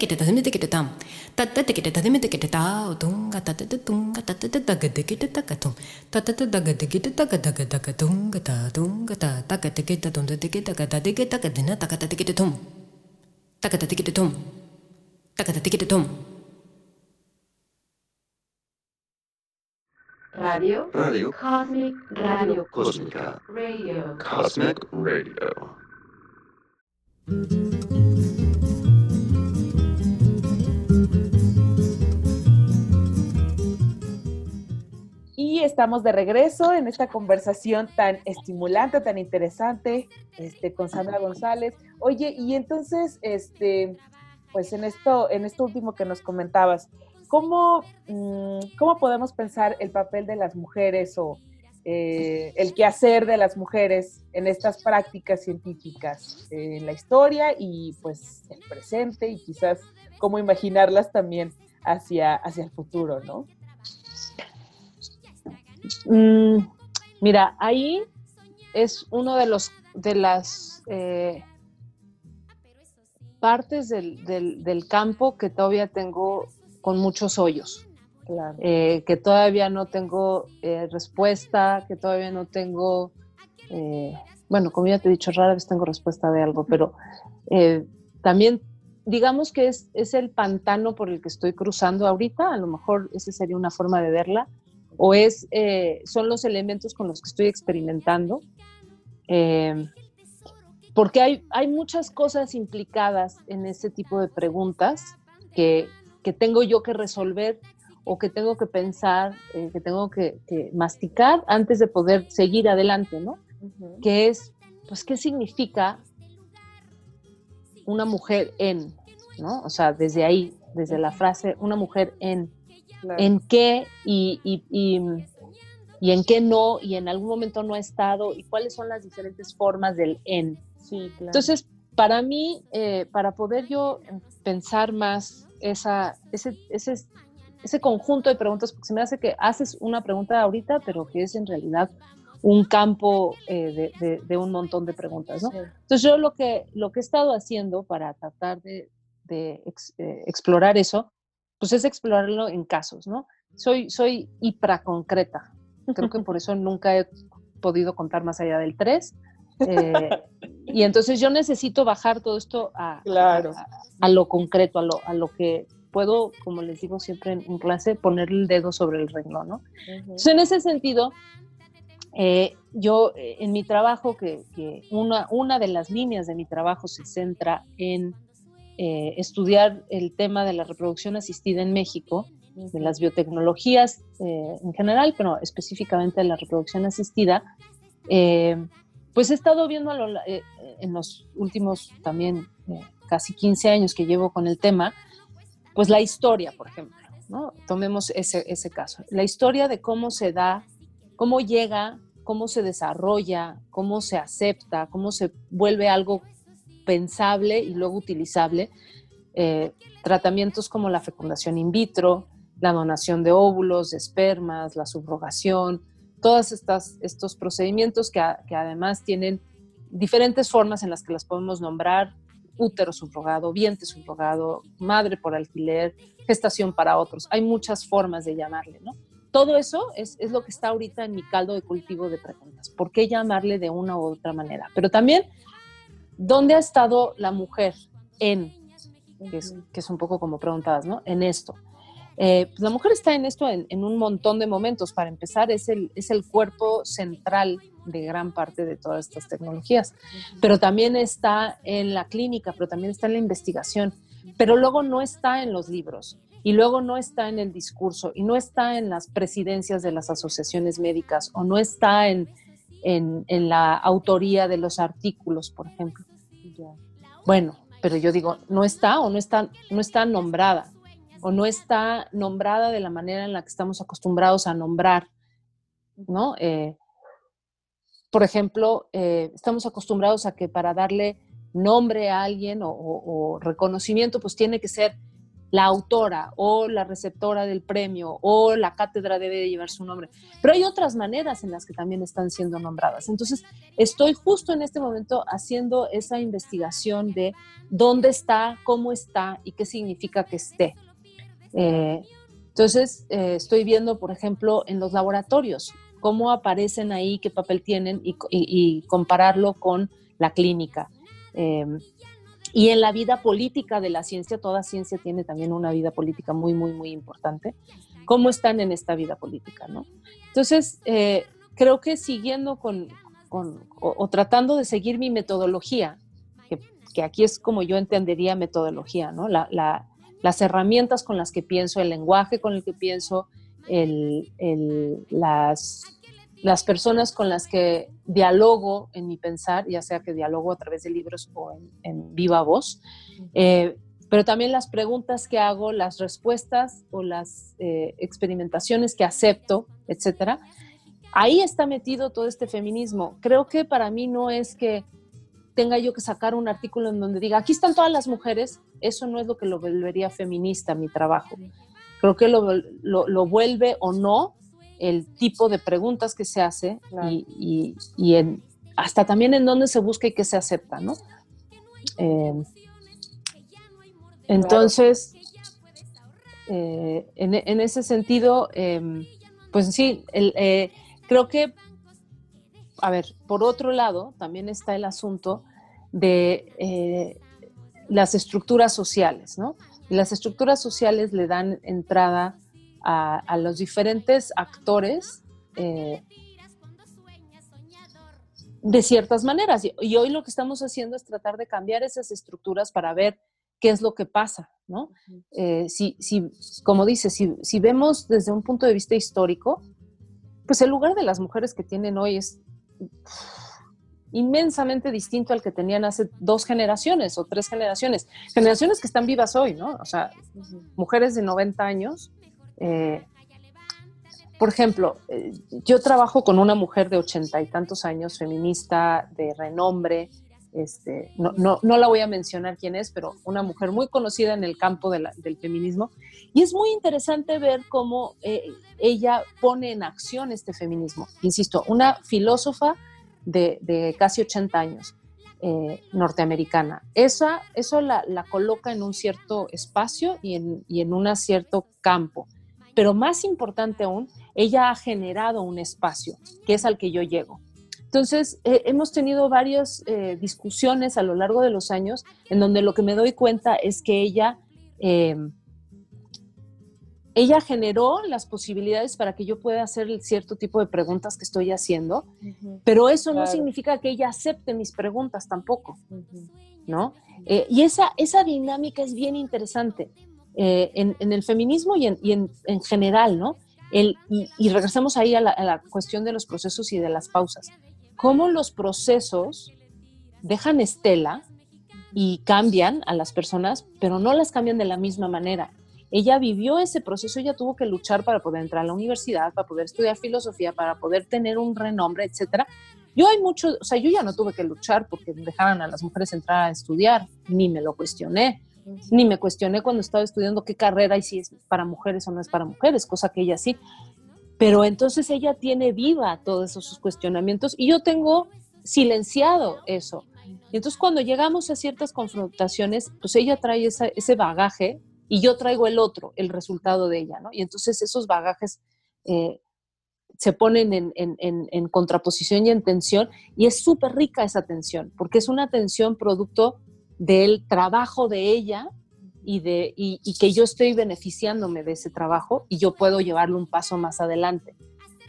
तकट てたてめてけてたんたったてけてたてめてけてたおどんがたててどんがたててたができてたかとんたててたができてたかだがだがどんがたどんがたたかてけたとんたてけたかたてけたかでなたかたてけてとんたかたてけてとんたかたてけてとん
Radio,
radio.
Cosmic Radio.
Cosmica.
Radio.
Cosmic Radio.
Y estamos de regreso en esta conversación tan estimulante, tan interesante, este, con Sandra González. Oye, y entonces, este, pues en esto, en esto último que nos comentabas, ¿cómo, mm, cómo podemos pensar el papel de las mujeres o eh, el quehacer de las mujeres en estas prácticas científicas, eh, en la historia y pues el presente y quizás cómo imaginarlas también hacia, hacia el futuro, ¿no?
Mm, mira, ahí es uno de los de las eh, partes del, del- del campo que todavía tengo con muchos hoyos,
Claro.
eh, que todavía no tengo eh, respuesta, que todavía no tengo, eh, bueno, como ya te he dicho, rara vez tengo respuesta de algo, pero eh, también digamos que es, es el pantano por el que estoy cruzando ahorita, a lo mejor esa sería una forma de verla, o es, eh, son los elementos con los que estoy experimentando. Eh, porque hay, hay muchas cosas implicadas en ese tipo de preguntas que, que tengo yo que resolver o que tengo que pensar, eh, que tengo que, que masticar antes de poder seguir adelante, ¿no? Que es, pues, ¿qué significa una mujer en, ¿no? O sea, desde ahí, desde la frase, una mujer en,
Claro.
en qué y, y- y- y en qué no, y en algún momento no ha estado, y cuáles son las diferentes formas del en.
Sí, claro.
Entonces, para mí, eh, para poder yo pensar más esa, ese, ese, ese conjunto de preguntas, porque se me hace que haces una pregunta ahorita, pero que es en realidad un campo eh, de, de- de un montón de preguntas, ¿no?
Sí.
Entonces yo lo que, lo que he estado haciendo para tratar de, de ex- eh, explorar eso, pues es explorarlo en casos, ¿no? Soy, soy hiperconcreta. Creo que por eso nunca he podido contar más allá del 3. y entonces yo necesito bajar todo esto a,
Claro.
a, a lo concreto, a lo, a lo que puedo, como les digo siempre en, en clase, poner el dedo sobre el renglón, ¿no? Entonces, en ese sentido, eh, yo eh, en mi trabajo, que, que una, una de las líneas de mi trabajo se centra en eh, estudiar el tema de la reproducción asistida en México, de las biotecnologías eh, en general, pero específicamente de la reproducción asistida, eh, pues he estado viendo a lo eh, en los últimos también eh, casi 15 años que llevo con el tema, pues la historia, por ejemplo, ¿no? Tomemos ese, ese caso. La historia de cómo se da, cómo llega, cómo se desarrolla, cómo se acepta, cómo se vuelve algo pensable y luego utilizable. eh, tratamientos como la fecundación in vitro, la donación de óvulos, de espermas, la subrogación, todos estos procedimientos que, que además tienen diferentes formas en las que las podemos nombrar, útero subrogado, vientre subrogado, madre por alquiler, gestación para otros. Hay muchas formas de llamarle, ¿no? Todo eso es, es lo que está ahorita en mi caldo de cultivo de preguntas. ¿Por qué llamarle de una u otra manera? Pero también, ¿dónde ha estado la mujer en, que es, que es un poco como preguntabas, ¿no? En esto. Eh, pues la mujer está en esto en, en, un montón de momentos. Para empezar, es el, es el cuerpo central de gran parte de todas estas tecnologías, pero también está en la clínica, pero también está en la investigación, pero luego no está en los libros y luego no está en el discurso y no está en las presidencias de las asociaciones médicas o no está en, en, la autoría de los artículos, por ejemplo. Bueno, pero yo digo, no está o no está, no está nombrada o no está nombrada de la manera en la que estamos acostumbrados a nombrar, ¿no? Eh, por ejemplo, eh, estamos acostumbrados a que para darle nombre a alguien o, reconocimiento, pues tiene que ser la autora o la receptora del premio o la cátedra debe de llevar su nombre. Pero hay otras maneras en las que también están siendo nombradas. Entonces, estoy justo en este momento haciendo esa investigación de dónde está, cómo está y qué significa que esté. Eh, entonces, eh, estoy viendo, por ejemplo, en los laboratorios, cómo aparecen ahí, qué papel tienen y, y, y compararlo con la clínica. Eh, y en la vida política de la ciencia, toda ciencia tiene también una vida política muy, muy, muy importante. ¿Cómo están en esta vida política? ¿no? Entonces, eh, creo que siguiendo con, con o, o, tratando de seguir mi metodología, que, que, aquí es como yo entendería metodología, ¿no? La, la, las herramientas con las que pienso, el lenguaje con el que pienso, el, el, las, las personas con las que dialogo en mi pensar, ya sea que dialogo a través de libros o en, en viva voz, eh, pero también las preguntas que hago, las respuestas o las eh, experimentaciones que acepto, etcétera. Ahí está metido todo este feminismo. Creo que para mí no es que tenga yo que sacar un artículo en donde diga, aquí están todas las mujeres, eso no es lo que lo volvería feminista mi trabajo. Creo que lo, lo, lo vuelve o no el tipo de preguntas que se hace claro. y, y, y en, hasta también en dónde se busca y qué se acepta, ¿no? Eh, entonces, eh, en, en, ese sentido, eh, pues sí, el, eh, creo que, a ver, por otro lado, también está el asunto de eh, las estructuras sociales, ¿no? Y las estructuras sociales le dan entrada a, a los diferentes actores eh, de ciertas maneras. Y, y, hoy lo que estamos haciendo es tratar de cambiar esas estructuras para ver qué es lo que pasa, ¿no? Eh, si, si, como dice, si, si, vemos desde un punto de vista histórico, pues el lugar de las mujeres que tienen hoy es inmensamente distinto al que tenían hace dos generaciones o tres generaciones. Generaciones que están vivas hoy, ¿no? O sea, mujeres de 90 años eh, por ejemplo, eh, yo trabajo con una mujer de ochenta y tantos años, feminista, de renombre, este, no, no, no, la voy a mencionar quién es, pero una mujer muy conocida en el campo del feminismo. Y es muy interesante ver cómo eh, ella pone en acción este feminismo. Insisto, una filósofa de, casi 80 años, eh, norteamericana. Esa, eso la, coloca en un cierto espacio y en un cierto campo. Pero más importante aún, ella ha generado un espacio, que es al que yo llego. Entonces, eh, hemos tenido varias eh, discusiones a lo largo de los años en donde lo que me doy cuenta es que ella, eh, ella generó las posibilidades para que yo pueda hacer cierto tipo de preguntas que estoy haciendo, uh -huh. pero eso claro. no significa que ella acepte mis preguntas tampoco, uh -huh. ¿no? y esa, esa dinámica es bien interesante. Eh, en, en, el feminismo y en, y en, en general, ¿no? El, y, y, regresamos ahí a la, a la, cuestión de los procesos y de las pausas. Cómo los procesos dejan estela y cambian a las personas, pero no las cambian de la misma manera. Ella vivió ese proceso, ella tuvo que luchar para poder entrar a la universidad, para poder estudiar filosofía, para poder tener un renombre, etcétera. Yo hay mucho, o sea, yo ya no tuve que luchar porque dejaran a las mujeres entrar a estudiar, ni me lo cuestioné ni me cuestioné cuando estaba estudiando qué carrera y si es para mujeres o no es para mujeres, cosa que ella sí. Pero entonces ella tiene viva todos esos cuestionamientos y yo tengo silenciado eso. Y entonces cuando llegamos a ciertas confrontaciones, pues ella trae esa, ese bagaje y yo traigo el otro, el resultado de ella, ¿no? Y entonces esos bagajes eh, se ponen en, en, en, en, contraposición y en tensión y es súper rica esa tensión, porque es una tensión producto del trabajo de ella y, de, y, y que yo estoy beneficiándome de ese trabajo y yo puedo llevarlo un paso más adelante,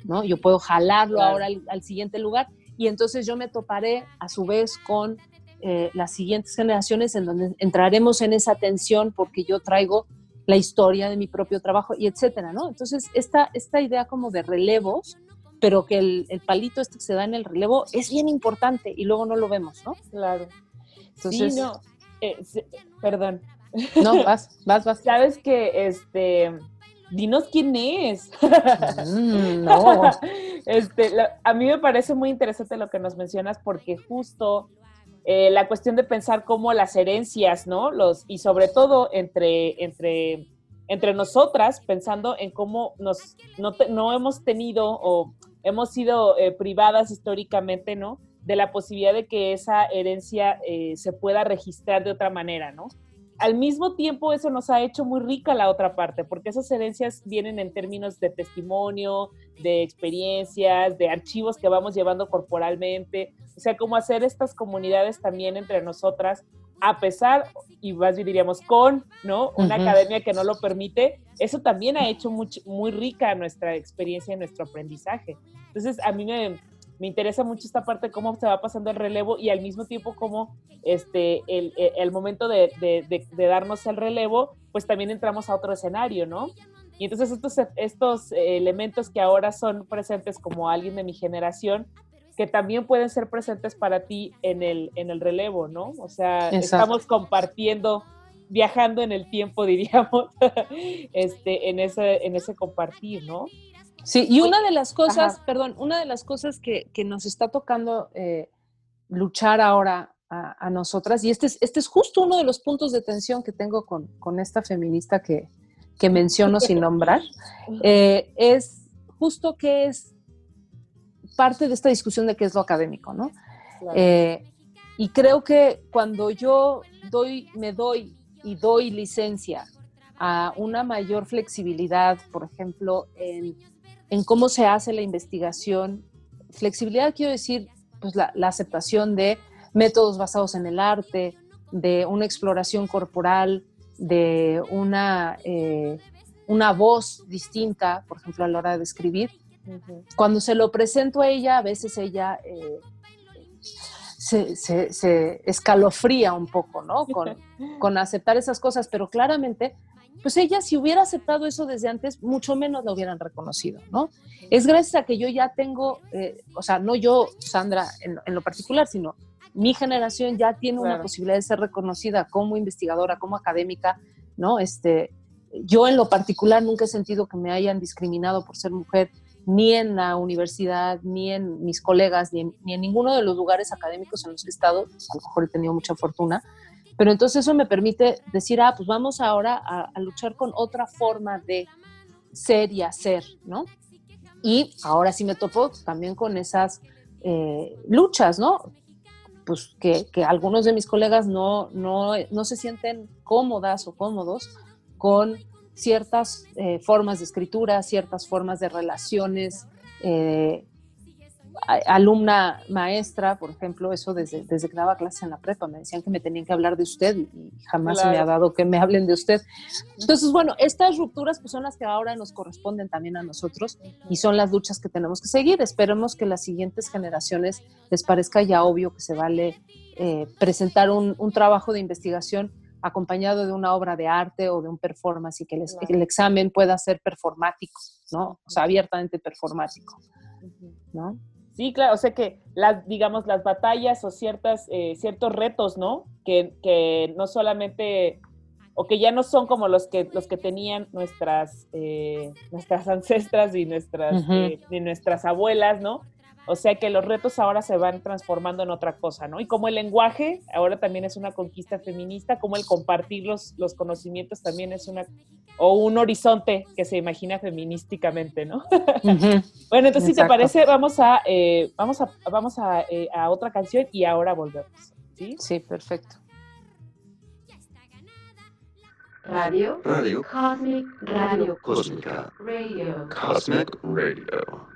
¿no? Yo puedo jalarlo
Claro.
ahora al, al siguiente lugar y entonces yo me toparé a su vez con eh, las siguientes generaciones en donde entraremos en esa tensión porque yo traigo la historia de mi propio trabajo y etcétera, ¿no? Entonces, esta, esta idea como de relevos, pero que el, el palito este que se da en el relevo es bien importante y luego no lo vemos, ¿no?
Claro.
Entonces,
sí, no. eh, perdón.
no, vas, vas, vas.
Sabes que, este, dinos quién es.
Mm, no.
Este, la- a mí me parece muy interesante lo que nos mencionas porque justo eh, la cuestión de pensar cómo las herencias, ¿no? Los, y sobre todo entre, entre, entre nosotras, pensando en cómo nos, no, te- no hemos tenido o hemos sido eh, privadas históricamente, ¿no? De la posibilidad de que esa herencia eh, se pueda registrar de otra manera, ¿no? Al mismo tiempo, eso nos ha hecho muy rica la otra parte, porque esas herencias vienen en términos de testimonio, de experiencias, de archivos que vamos llevando corporalmente, o sea, como hacer estas comunidades también entre nosotras, a pesar, y más bien diríamos con, ¿no? Una academia que no lo permite, eso también ha hecho much- muy rica nuestra experiencia y nuestro aprendizaje. Entonces, a mí me, me interesa mucho esta parte, cómo se va pasando el relevo y al mismo tiempo cómo este, el, el- el momento de, de- de- de darnos el relevo, pues también entramos a otro escenario, ¿no? Y entonces estos, estos eh, elementos que ahora son presentes como alguien de mi generación, que también pueden ser presentes para ti en el, en el relevo, ¿no? O sea,
Exacto.
estamos compartiendo, viajando en el tiempo, diríamos, este, en, ese, en ese compartir, ¿no?
Sí, y una de las cosas,
Ajá.
perdón, una de las cosas que, que nos está tocando eh, luchar ahora a, a nosotras, y este es, este es justo uno de los puntos de tensión que tengo con, con esta feminista que, que menciono sin nombrar, eh, es justo que es parte de esta discusión de qué es lo académico, ¿no?
Claro.
Eh, y creo que cuando yo doy, me doy y doy licencia a una mayor flexibilidad, por ejemplo, en, en cómo se hace la investigación, flexibilidad quiero decir, pues la, la aceptación de métodos basados en el arte, de una exploración corporal, de una, eh, una voz distinta, por ejemplo, a la hora de escribir, cuando se lo presento a ella, a veces ella eh, se, se- se escalofría un poco, ¿no? Con, con aceptar esas cosas, pero claramente, pues ella si hubiera aceptado eso desde antes, mucho menos lo hubieran reconocido, ¿no? Es gracias a que yo ya tengo, eh, o sea, no yo, Sandra, en, en lo particular, sino mi generación ya tiene una posibilidad de ser reconocida como investigadora, como académica, ¿no? Este, yo en lo particular nunca he sentido que me hayan discriminado por ser mujer, ni en la universidad, ni en mis colegas, ni en, ni en ninguno de los lugares académicos en los que he estado, a lo mejor he tenido mucha fortuna, pero entonces eso me permite decir, ah, pues vamos ahora a, luchar con otra forma de ser y hacer, ¿no? Y ahora sí me topo también con esas eh, luchas, ¿no? Pues que, que algunos de mis colegas no, no, no se sienten cómodas o cómodos con ciertas eh, formas de escritura, ciertas formas de relaciones, eh, alumna maestra, por ejemplo, eso desde, desde que daba clases en la prepa, me decían que me tenían que hablar de usted y, y jamás me ha dado que me hablen de usted. Entonces, bueno, estas rupturas pues son las que ahora nos corresponden también a nosotros y son las luchas que tenemos que seguir. Esperemos que las siguientes generaciones les parezca ya obvio que se vale eh, presentar un, un trabajo de investigación acompañado de una obra de arte o de un performance y que el,
Claro.
el examen pueda ser performático, ¿no? O sea, abiertamente performático. ¿no?
Sí, claro, o sea que las, digamos, las batallas o ciertas, eh, ciertos retos, ¿no? Que, que no solamente, o que ya no son como los que, los que tenían nuestras, eh, nuestras ancestras y nuestras, eh, y nuestras abuelas, ¿no? O sea que los retos ahora se van transformando en otra cosa, ¿no? Y como el lenguaje ahora también es una conquista feminista, como el compartir los, los conocimientos también es una, o un horizonte que se imagina feminísticamente, ¿no? Bueno, entonces, si te parece, vamos a, eh, vamos a, vamos a, eh, a otra canción y ahora volvemos. ¿sí?
Sí, perfecto.
Radio
Radio
Cosmic Radio
Cósmica.
Radio
Cosmic Radio.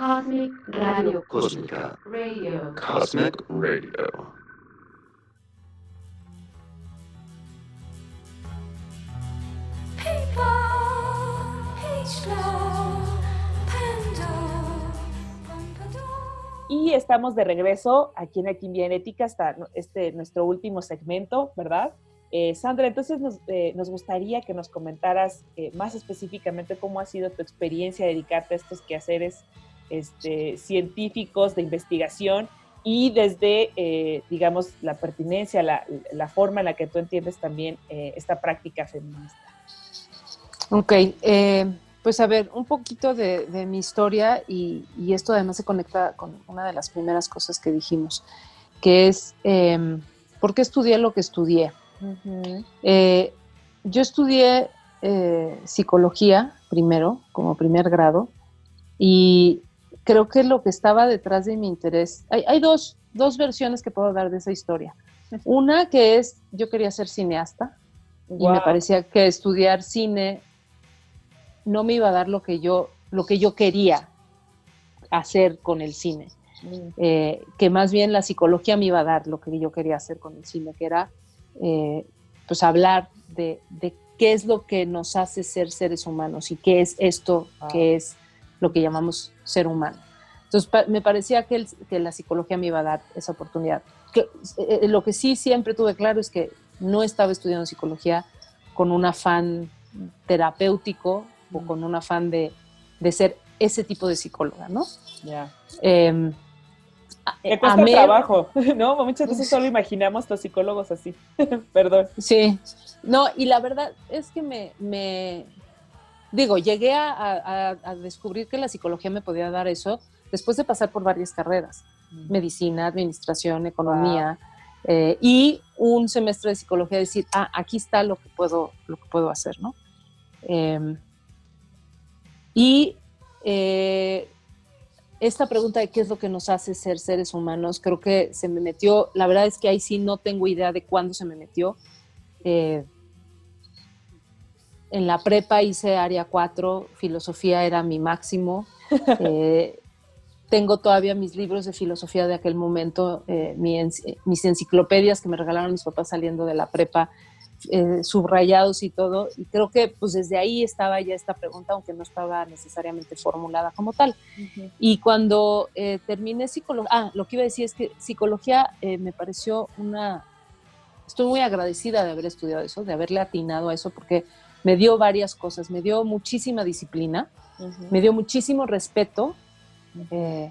Cosmic Radio.
Cósmica.
Radio.
Cosmic Radio.
Y estamos de regreso aquí en Alquimia Ética hasta este nuestro último segmento, ¿verdad? Eh, Sandra, entonces nos, eh, nos, gustaría que nos comentaras eh, más específicamente cómo ha sido tu experiencia de dedicarte a estos quehaceres este, científicos de investigación y desde, eh, digamos, la pertinencia, la, la, forma en la que tú entiendes también eh, esta práctica feminista.
Ok, eh, pues a ver, un poquito de, de mi historia y, y, esto además se conecta con una de las primeras cosas que dijimos, que es, em, ¿por qué estudié lo que estudié? Uh -huh. yo estudié psicología primero, como primer grado, y creo que lo que estaba detrás de mi interés, hay, hay dos, dos, versiones que puedo dar de esa historia. Una que es, yo quería ser cineasta wow. y me parecía que estudiar cine no me iba a dar lo que yo, lo que yo quería hacer con el cine. Mm. Eh, que más bien la psicología me iba a dar lo que yo quería hacer con el cine, que era eh, pues hablar de, de, qué es lo que nos hace ser seres humanos y qué es esto wow. que es lo que llamamos ser humano. Entonces, pa me parecía que, el, que, la psicología me iba a dar esa oportunidad. Que, eh, lo que sí siempre tuve claro es que no estaba estudiando psicología con un afán terapéutico mm. o con un afán de, de, ser ese tipo de psicóloga, ¿no?
Ya. Yeah. Eh, cuesta amé... trabajo, ¿no? Muchas veces solo imaginamos los psicólogos así. Perdón.
Sí. No, y la verdad es que me, me, digo, llegué a, a, a, descubrir que la psicología me podía dar eso después de pasar por varias carreras, mm. medicina, administración, economía, wow. eh, y un semestre de psicología, decir, ah, aquí está lo que puedo, lo que puedo hacer, ¿no? Eh, y eh, esta pregunta de qué es lo que nos hace ser seres humanos, creo que se me metió, la verdad es que ahí sí no tengo idea de cuándo se me metió. Eh, en la prepa hice área 4, filosofía era mi máximo. Eh, tengo todavía mis libros de filosofía de aquel momento, eh, mi, mis enciclopedias que me regalaron mis papás saliendo de la prepa, eh, subrayados y todo. Y creo que pues desde ahí estaba ya esta pregunta, aunque no estaba necesariamente formulada como tal. Uh -huh. Y cuando eh, terminé psicología, ah, lo que iba a decir es que psicología me pareció una... Estoy muy agradecida de haber estudiado eso, de haberle atinado a eso, porque me dio varias cosas, me dio muchísima disciplina, uh -huh. me dio muchísimo respeto eh,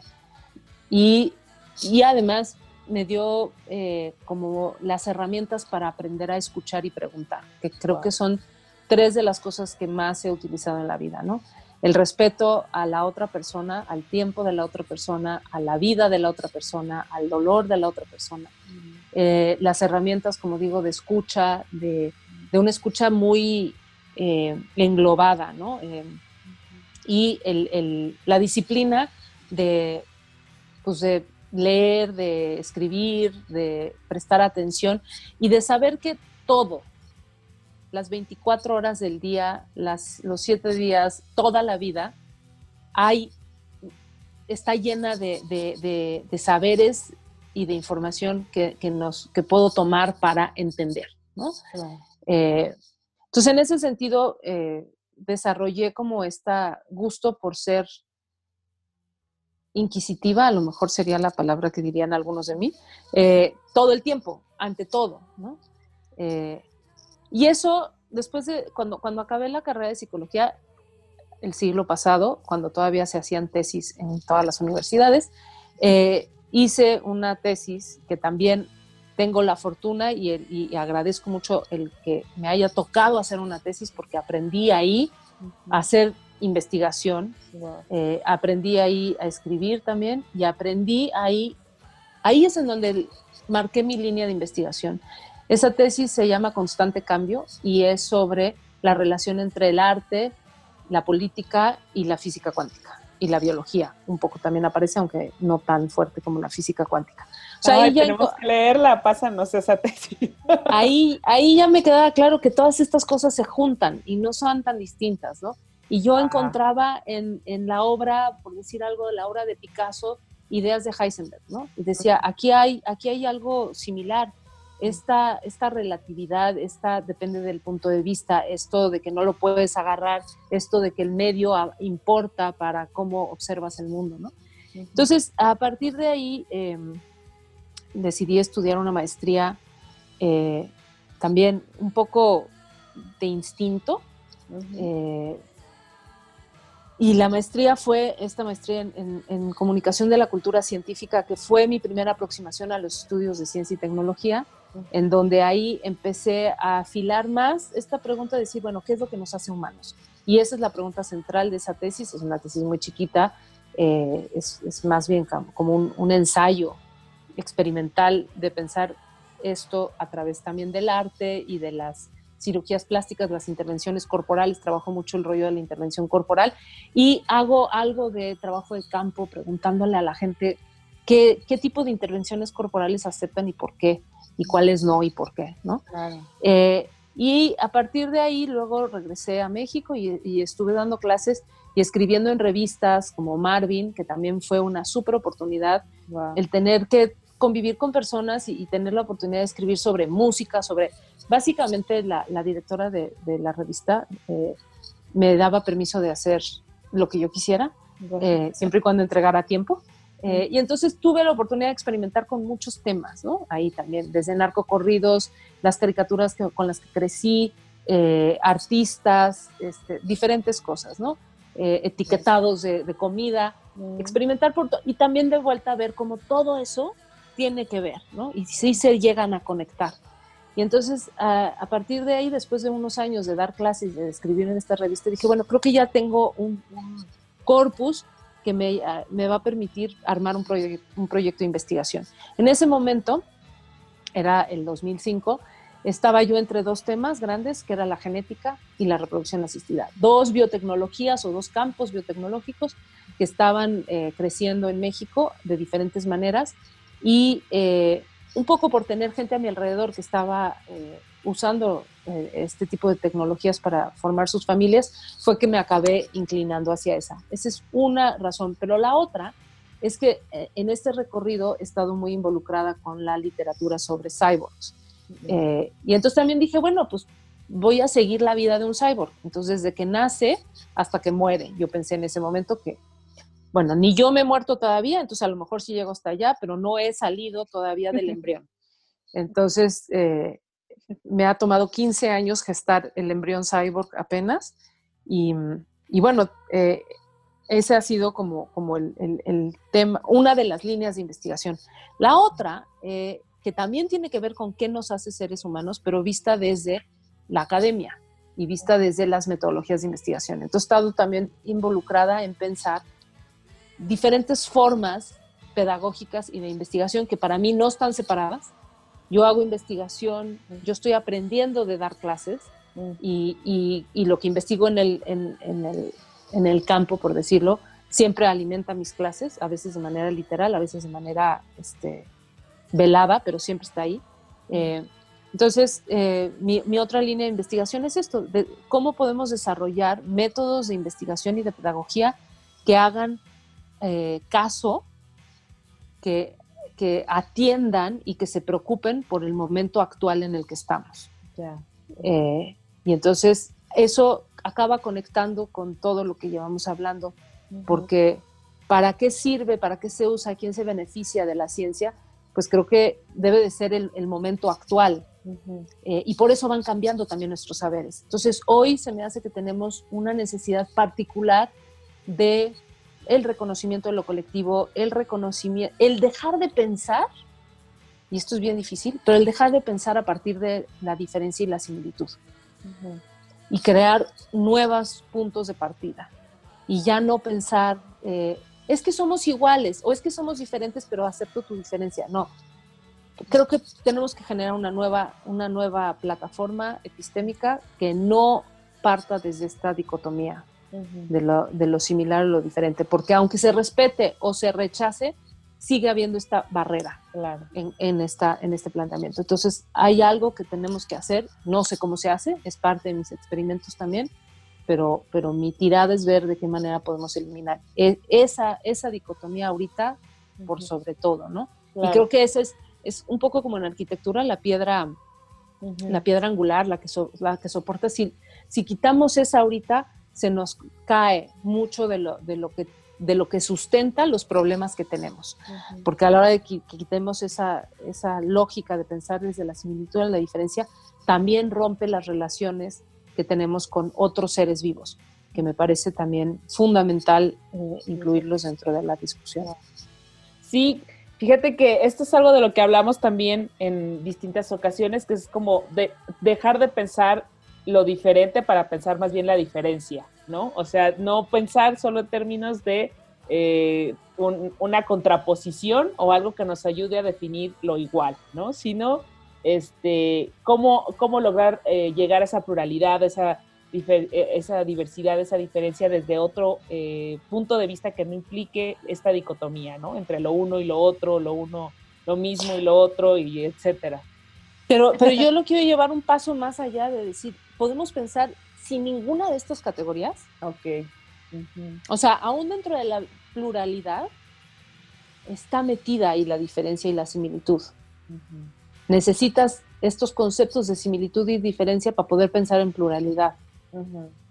y, y, además me dio eh, como las herramientas para aprender a escuchar y preguntar, que creo wow. que son tres de las cosas que más he utilizado en la vida, ¿no? El respeto a la otra persona, al tiempo de la otra persona, a la vida de la otra persona, al dolor de la otra persona. Uh -huh. eh, las herramientas, como digo, de escucha, de, de una escucha muy eh, englobada, ¿no? Eh, y el, el, la disciplina de, pues de leer, de escribir, de prestar atención y de saber que todo, las 24 horas del día, las, los 7 días, toda la vida, hay, está llena de, de, de, de saberes y de información que, que, nos, que puedo tomar para entender, ¿no? Eh, entonces, en ese sentido, eh, desarrollé como este gusto por ser inquisitiva, a lo mejor sería la palabra que dirían algunos de mí, eh, todo el tiempo, ante todo, ¿no? Eh, y eso, después de, cuando, cuando acabé la carrera de psicología, el siglo pasado, cuando todavía se hacían tesis en todas las universidades, hice una tesis que también tengo la fortuna y, el, y, agradezco mucho el que me haya tocado hacer una tesis porque aprendí ahí uh -huh. a hacer investigación, wow. eh, aprendí ahí a escribir también y aprendí ahí, ahí es en donde marqué mi línea de investigación. Esa tesis se llama Constante Cambio y es sobre la relación entre el arte, la política y la física cuántica y la biología. Un poco también aparece, aunque no tan fuerte como la física cuántica.
Sea, Ay, ahí tenemos ya, que leerla, pásanos esa tesis.
Ahí, ahí ya me quedaba claro que todas estas cosas se juntan y no son tan distintas, ¿no? Y yo encontraba en, en la obra, por decir algo, de la obra de Picasso, ideas de Heisenberg, ¿no? Y decía, aquí hay, aquí hay algo similar. Esta, esta relatividad, esta depende del punto de vista, esto de que no lo puedes agarrar, esto de que el medio a- importa para cómo observas el mundo, ¿no? Entonces, a partir de ahí, eh, decidí estudiar una maestría eh, también un poco de instinto. eh, y la maestría fue esta maestría en, en- en comunicación de la cultura científica, que fue mi primera aproximación a los estudios de ciencia y tecnología, en donde ahí empecé a afilar más esta pregunta de decir, bueno, ¿qué es lo que nos hace humanos? Y esa es la pregunta central de esa tesis, es una tesis muy chiquita, eh, es, es más bien como un, un ensayo experimental de pensar esto a través también del arte y de las cirugías plásticas, las intervenciones corporales, trabajo mucho el rollo de la intervención corporal y hago algo de trabajo de campo preguntándole a la gente qué, qué tipo de intervenciones corporales aceptan y por qué, y cuáles no y por qué, ¿no? Eh, y a partir de ahí luego regresé a México y, y estuve dando clases y escribiendo en revistas como Marvin, que también fue una súper oportunidad, el tener que convivir con personas y, y tener la oportunidad de escribir sobre música, sobre, básicamente la, la directora de, de la revista eh, me daba permiso de hacer lo que yo quisiera, eh, siempre y cuando entregara tiempo. Eh, y entonces tuve la oportunidad de experimentar con muchos temas, ¿no? Ahí también, desde narcocorridos, las caricaturas que- con las que crecí, eh, artistas, este, diferentes cosas, ¿no? Eh, etiquetados de, de comida, experimentar por y también de vuelta a ver cómo todo eso tiene que ver, ¿no? Y sí se llegan a conectar. Y entonces, a, a partir de ahí, después de unos años de dar clases, de escribir en esta revista, dije, bueno, creo que ya tengo un, un corpus que me, ah, me va a permitir armar un, proye- un proyecto de investigación. En ese momento, era el 2005, estaba yo entre dos temas grandes, que era la genética y la reproducción asistida. Dos biotecnologías o dos campos biotecnológicos que estaban eh, creciendo en México de diferentes maneras y eh, un poco por tener gente a mi alrededor que estaba eh, usando eh, este tipo de tecnologías para formar sus familias, fue que me acabé inclinando hacia esa. Esa es una razón, pero la otra es que en este recorrido he estado muy involucrada con la literatura sobre cyborgs. Eh, y entonces también dije, bueno, pues voy a seguir la vida de un cyborg. Entonces, desde que nace hasta que muere, yo pensé en ese momento que, bueno, ni yo me he muerto todavía, entonces a lo mejor sí llego hasta allá, pero no he salido todavía del embrión. Entonces, eh, me ha tomado 15 años gestar el embrión cyborg apenas. Y, y bueno, eh, ese ha sido como, como el, el- el tema, una de las líneas de investigación. La otra, eh, que también tiene que ver con qué nos hace seres humanos, pero vista desde la academia y vista desde las metodologías de investigación. Entonces, he estado también involucrada en pensar diferentes formas pedagógicas y de investigación que para mí no están separadas. Yo hago investigación, yo estoy aprendiendo de dar clases y, y- y lo que investigo en el, en, en el, en el campo, por decirlo, siempre alimenta mis clases, a veces de manera literal, a veces de manera este, velada, pero siempre está ahí. Eh, entonces, eh, mi, mi otra línea de investigación es esto, de cómo podemos desarrollar métodos de investigación y de pedagogía que hagan eh, caso, que, que atiendan y que se preocupen por el momento actual en el que estamos. Eh, y entonces eso acaba conectando con todo lo que llevamos hablando, porque ¿para qué sirve, para qué se usa, quién se beneficia de la ciencia? Pues creo que debe de ser el, el momento actual. Eh, y por eso van cambiando también nuestros saberes. Entonces hoy se me hace que tenemos una necesidad particular de el reconocimiento de lo colectivo, el reconocimiento, el dejar de pensar, y esto es bien difícil, pero el dejar de pensar a partir de la diferencia y la similitud. Y crear nuevos puntos de partida. Y ya no pensar, eh, es que somos iguales o es que somos diferentes, pero acepto tu diferencia. No, creo que tenemos que generar una nueva, una nueva plataforma epistémica que no parta desde esta dicotomía de, lo, de lo similar o lo diferente, porque aunque se respete o se rechace, sigue habiendo esta barrera en, en esta, en este planteamiento. Entonces, hay algo que tenemos que hacer, no sé cómo se hace, es parte de mis experimentos también, pero, pero mi tirada es ver de qué manera podemos eliminar e- esa, esa dicotomía ahorita por sobre todo, ¿no? Y creo que esa es, es un poco como en arquitectura, la piedra, la piedra angular, la que, so- la que soporta. Si, si quitamos esa ahorita, se nos cae mucho de lo, de lo que de lo que sustenta los problemas que tenemos. Porque a la hora de que, que quitemos esa, esa lógica de pensar desde la similitud a la diferencia, también rompe las relaciones que tenemos con otros seres vivos, que me parece también fundamental eh, incluirlos dentro de la discusión.
Sí, fíjate que esto es algo de lo que hablamos también en distintas ocasiones, que es como de dejar de pensar lo diferente para pensar más bien la diferencia, ¿no? O sea, no pensar solo en términos de eh, un- una contraposición o algo que nos ayude a definir lo igual, ¿no? Sino este, cómo, cómo lograr eh, llegar a esa pluralidad, esa, eh, esa diversidad, esa diferencia desde otro eh, punto de vista que no implique esta dicotomía, ¿no? Entre lo uno y lo otro, lo uno, lo mismo y lo otro, y etcétera.
Pero, pero yo lo quiero llevar un paso más allá de decir, podemos pensar sin ninguna de estas categorías,
Ok.
O sea, aún dentro de la pluralidad está metida ahí la diferencia y la similitud. Necesitas estos conceptos de similitud y diferencia para poder pensar en pluralidad.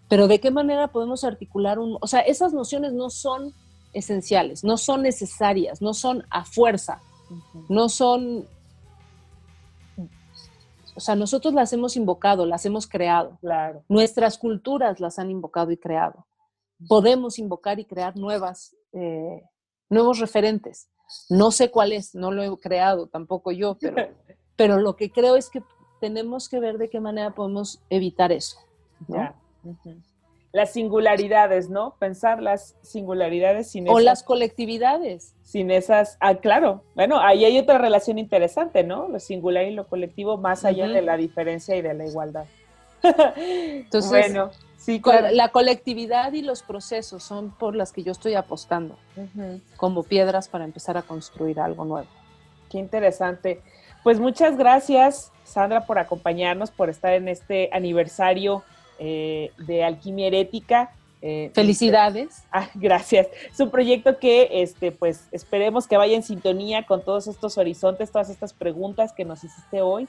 Pero ¿de qué manera podemos articular un... O sea, esas nociones no son esenciales, no son necesarias, no son a fuerza, no son... O sea, nosotros las hemos invocado, las hemos creado.
Claro.
Nuestras culturas las han invocado y creado. Podemos invocar y crear nuevas, eh, nuevos referentes. No sé cuál es, no lo he creado tampoco yo, pero, pero lo que creo es que tenemos que ver de qué manera podemos evitar eso. ¿no?
Las singularidades, ¿no? Pensar las singularidades sin
O
esas,
las colectividades.
sin esas, ah, claro, bueno, ahí hay otra relación interesante, ¿no? Lo singular y lo colectivo más allá de la diferencia y de la igualdad.
Entonces,
bueno, sí, claro.
La colectividad y los procesos son por las que yo estoy apostando como piedras para empezar a construir algo nuevo.
Qué interesante. Pues muchas gracias, Sandra, por acompañarnos, por estar en este aniversario eh, de Alquimia Herética. Eh,
Felicidades.
Ah, gracias. Es un proyecto que, este, pues, esperemos que vaya en sintonía con todos estos horizontes, todas estas preguntas que nos hiciste hoy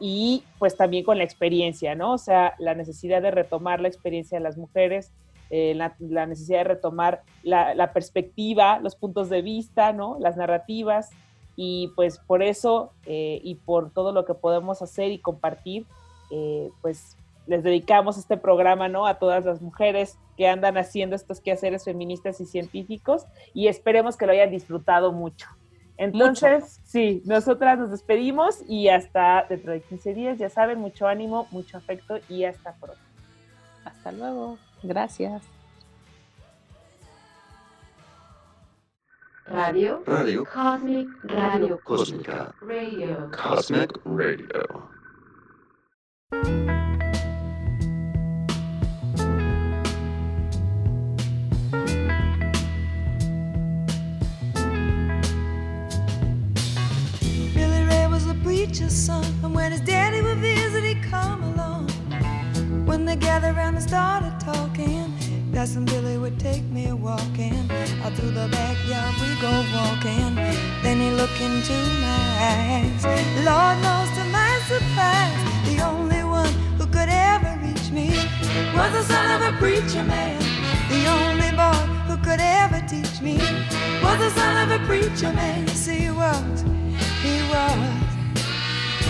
y, pues, también con la experiencia, ¿no? O sea, la necesidad de retomar la experiencia de las mujeres, eh, la, la necesidad de retomar la, la perspectiva, los puntos de vista, ¿no? Las narrativas y, pues, por eso eh, y por todo lo que podemos hacer y compartir, eh, pues, les dedicamos este programa, ¿no? A todas las mujeres que andan haciendo estos quehaceres feministas y científicos y esperemos que lo hayan disfrutado mucho. Entonces, sí, nosotras nos despedimos y hasta dentro de 15 días, ya saben, mucho ánimo, mucho afecto y hasta pronto.
Hasta luego. Gracias.
Radio
Radio
Cosmic Radio
Cósmica.
Radio
Cosmic Radio.
Son, and when his daddy would visit, he'd come along. When they gathered around and started talking, when Billy would take me walking. Out through the backyard we go walking. Then he looked into my eyes. Lord knows to my surprise, the only one who could ever reach me was the son of a preacher man. The only boy who could ever teach me was the son of a preacher man. Yes, he was. He was.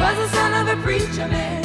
was the son of a preacher man.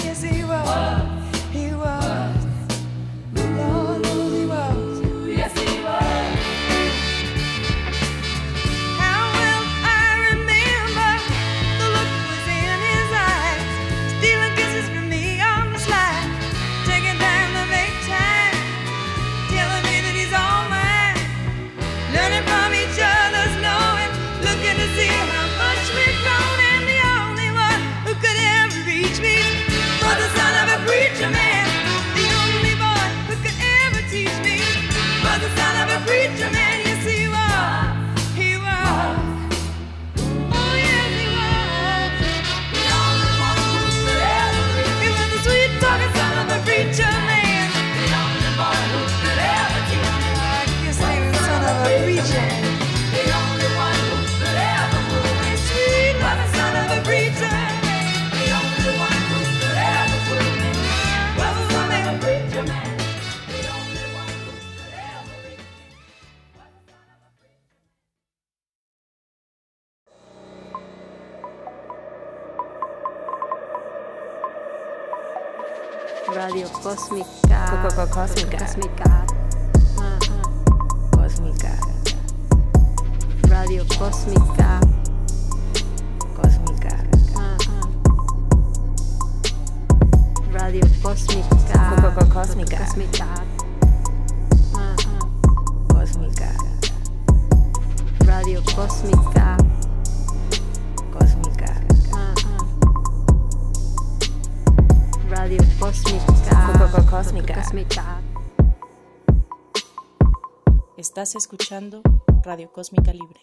Estás escuchando Radio Cósmica Libre.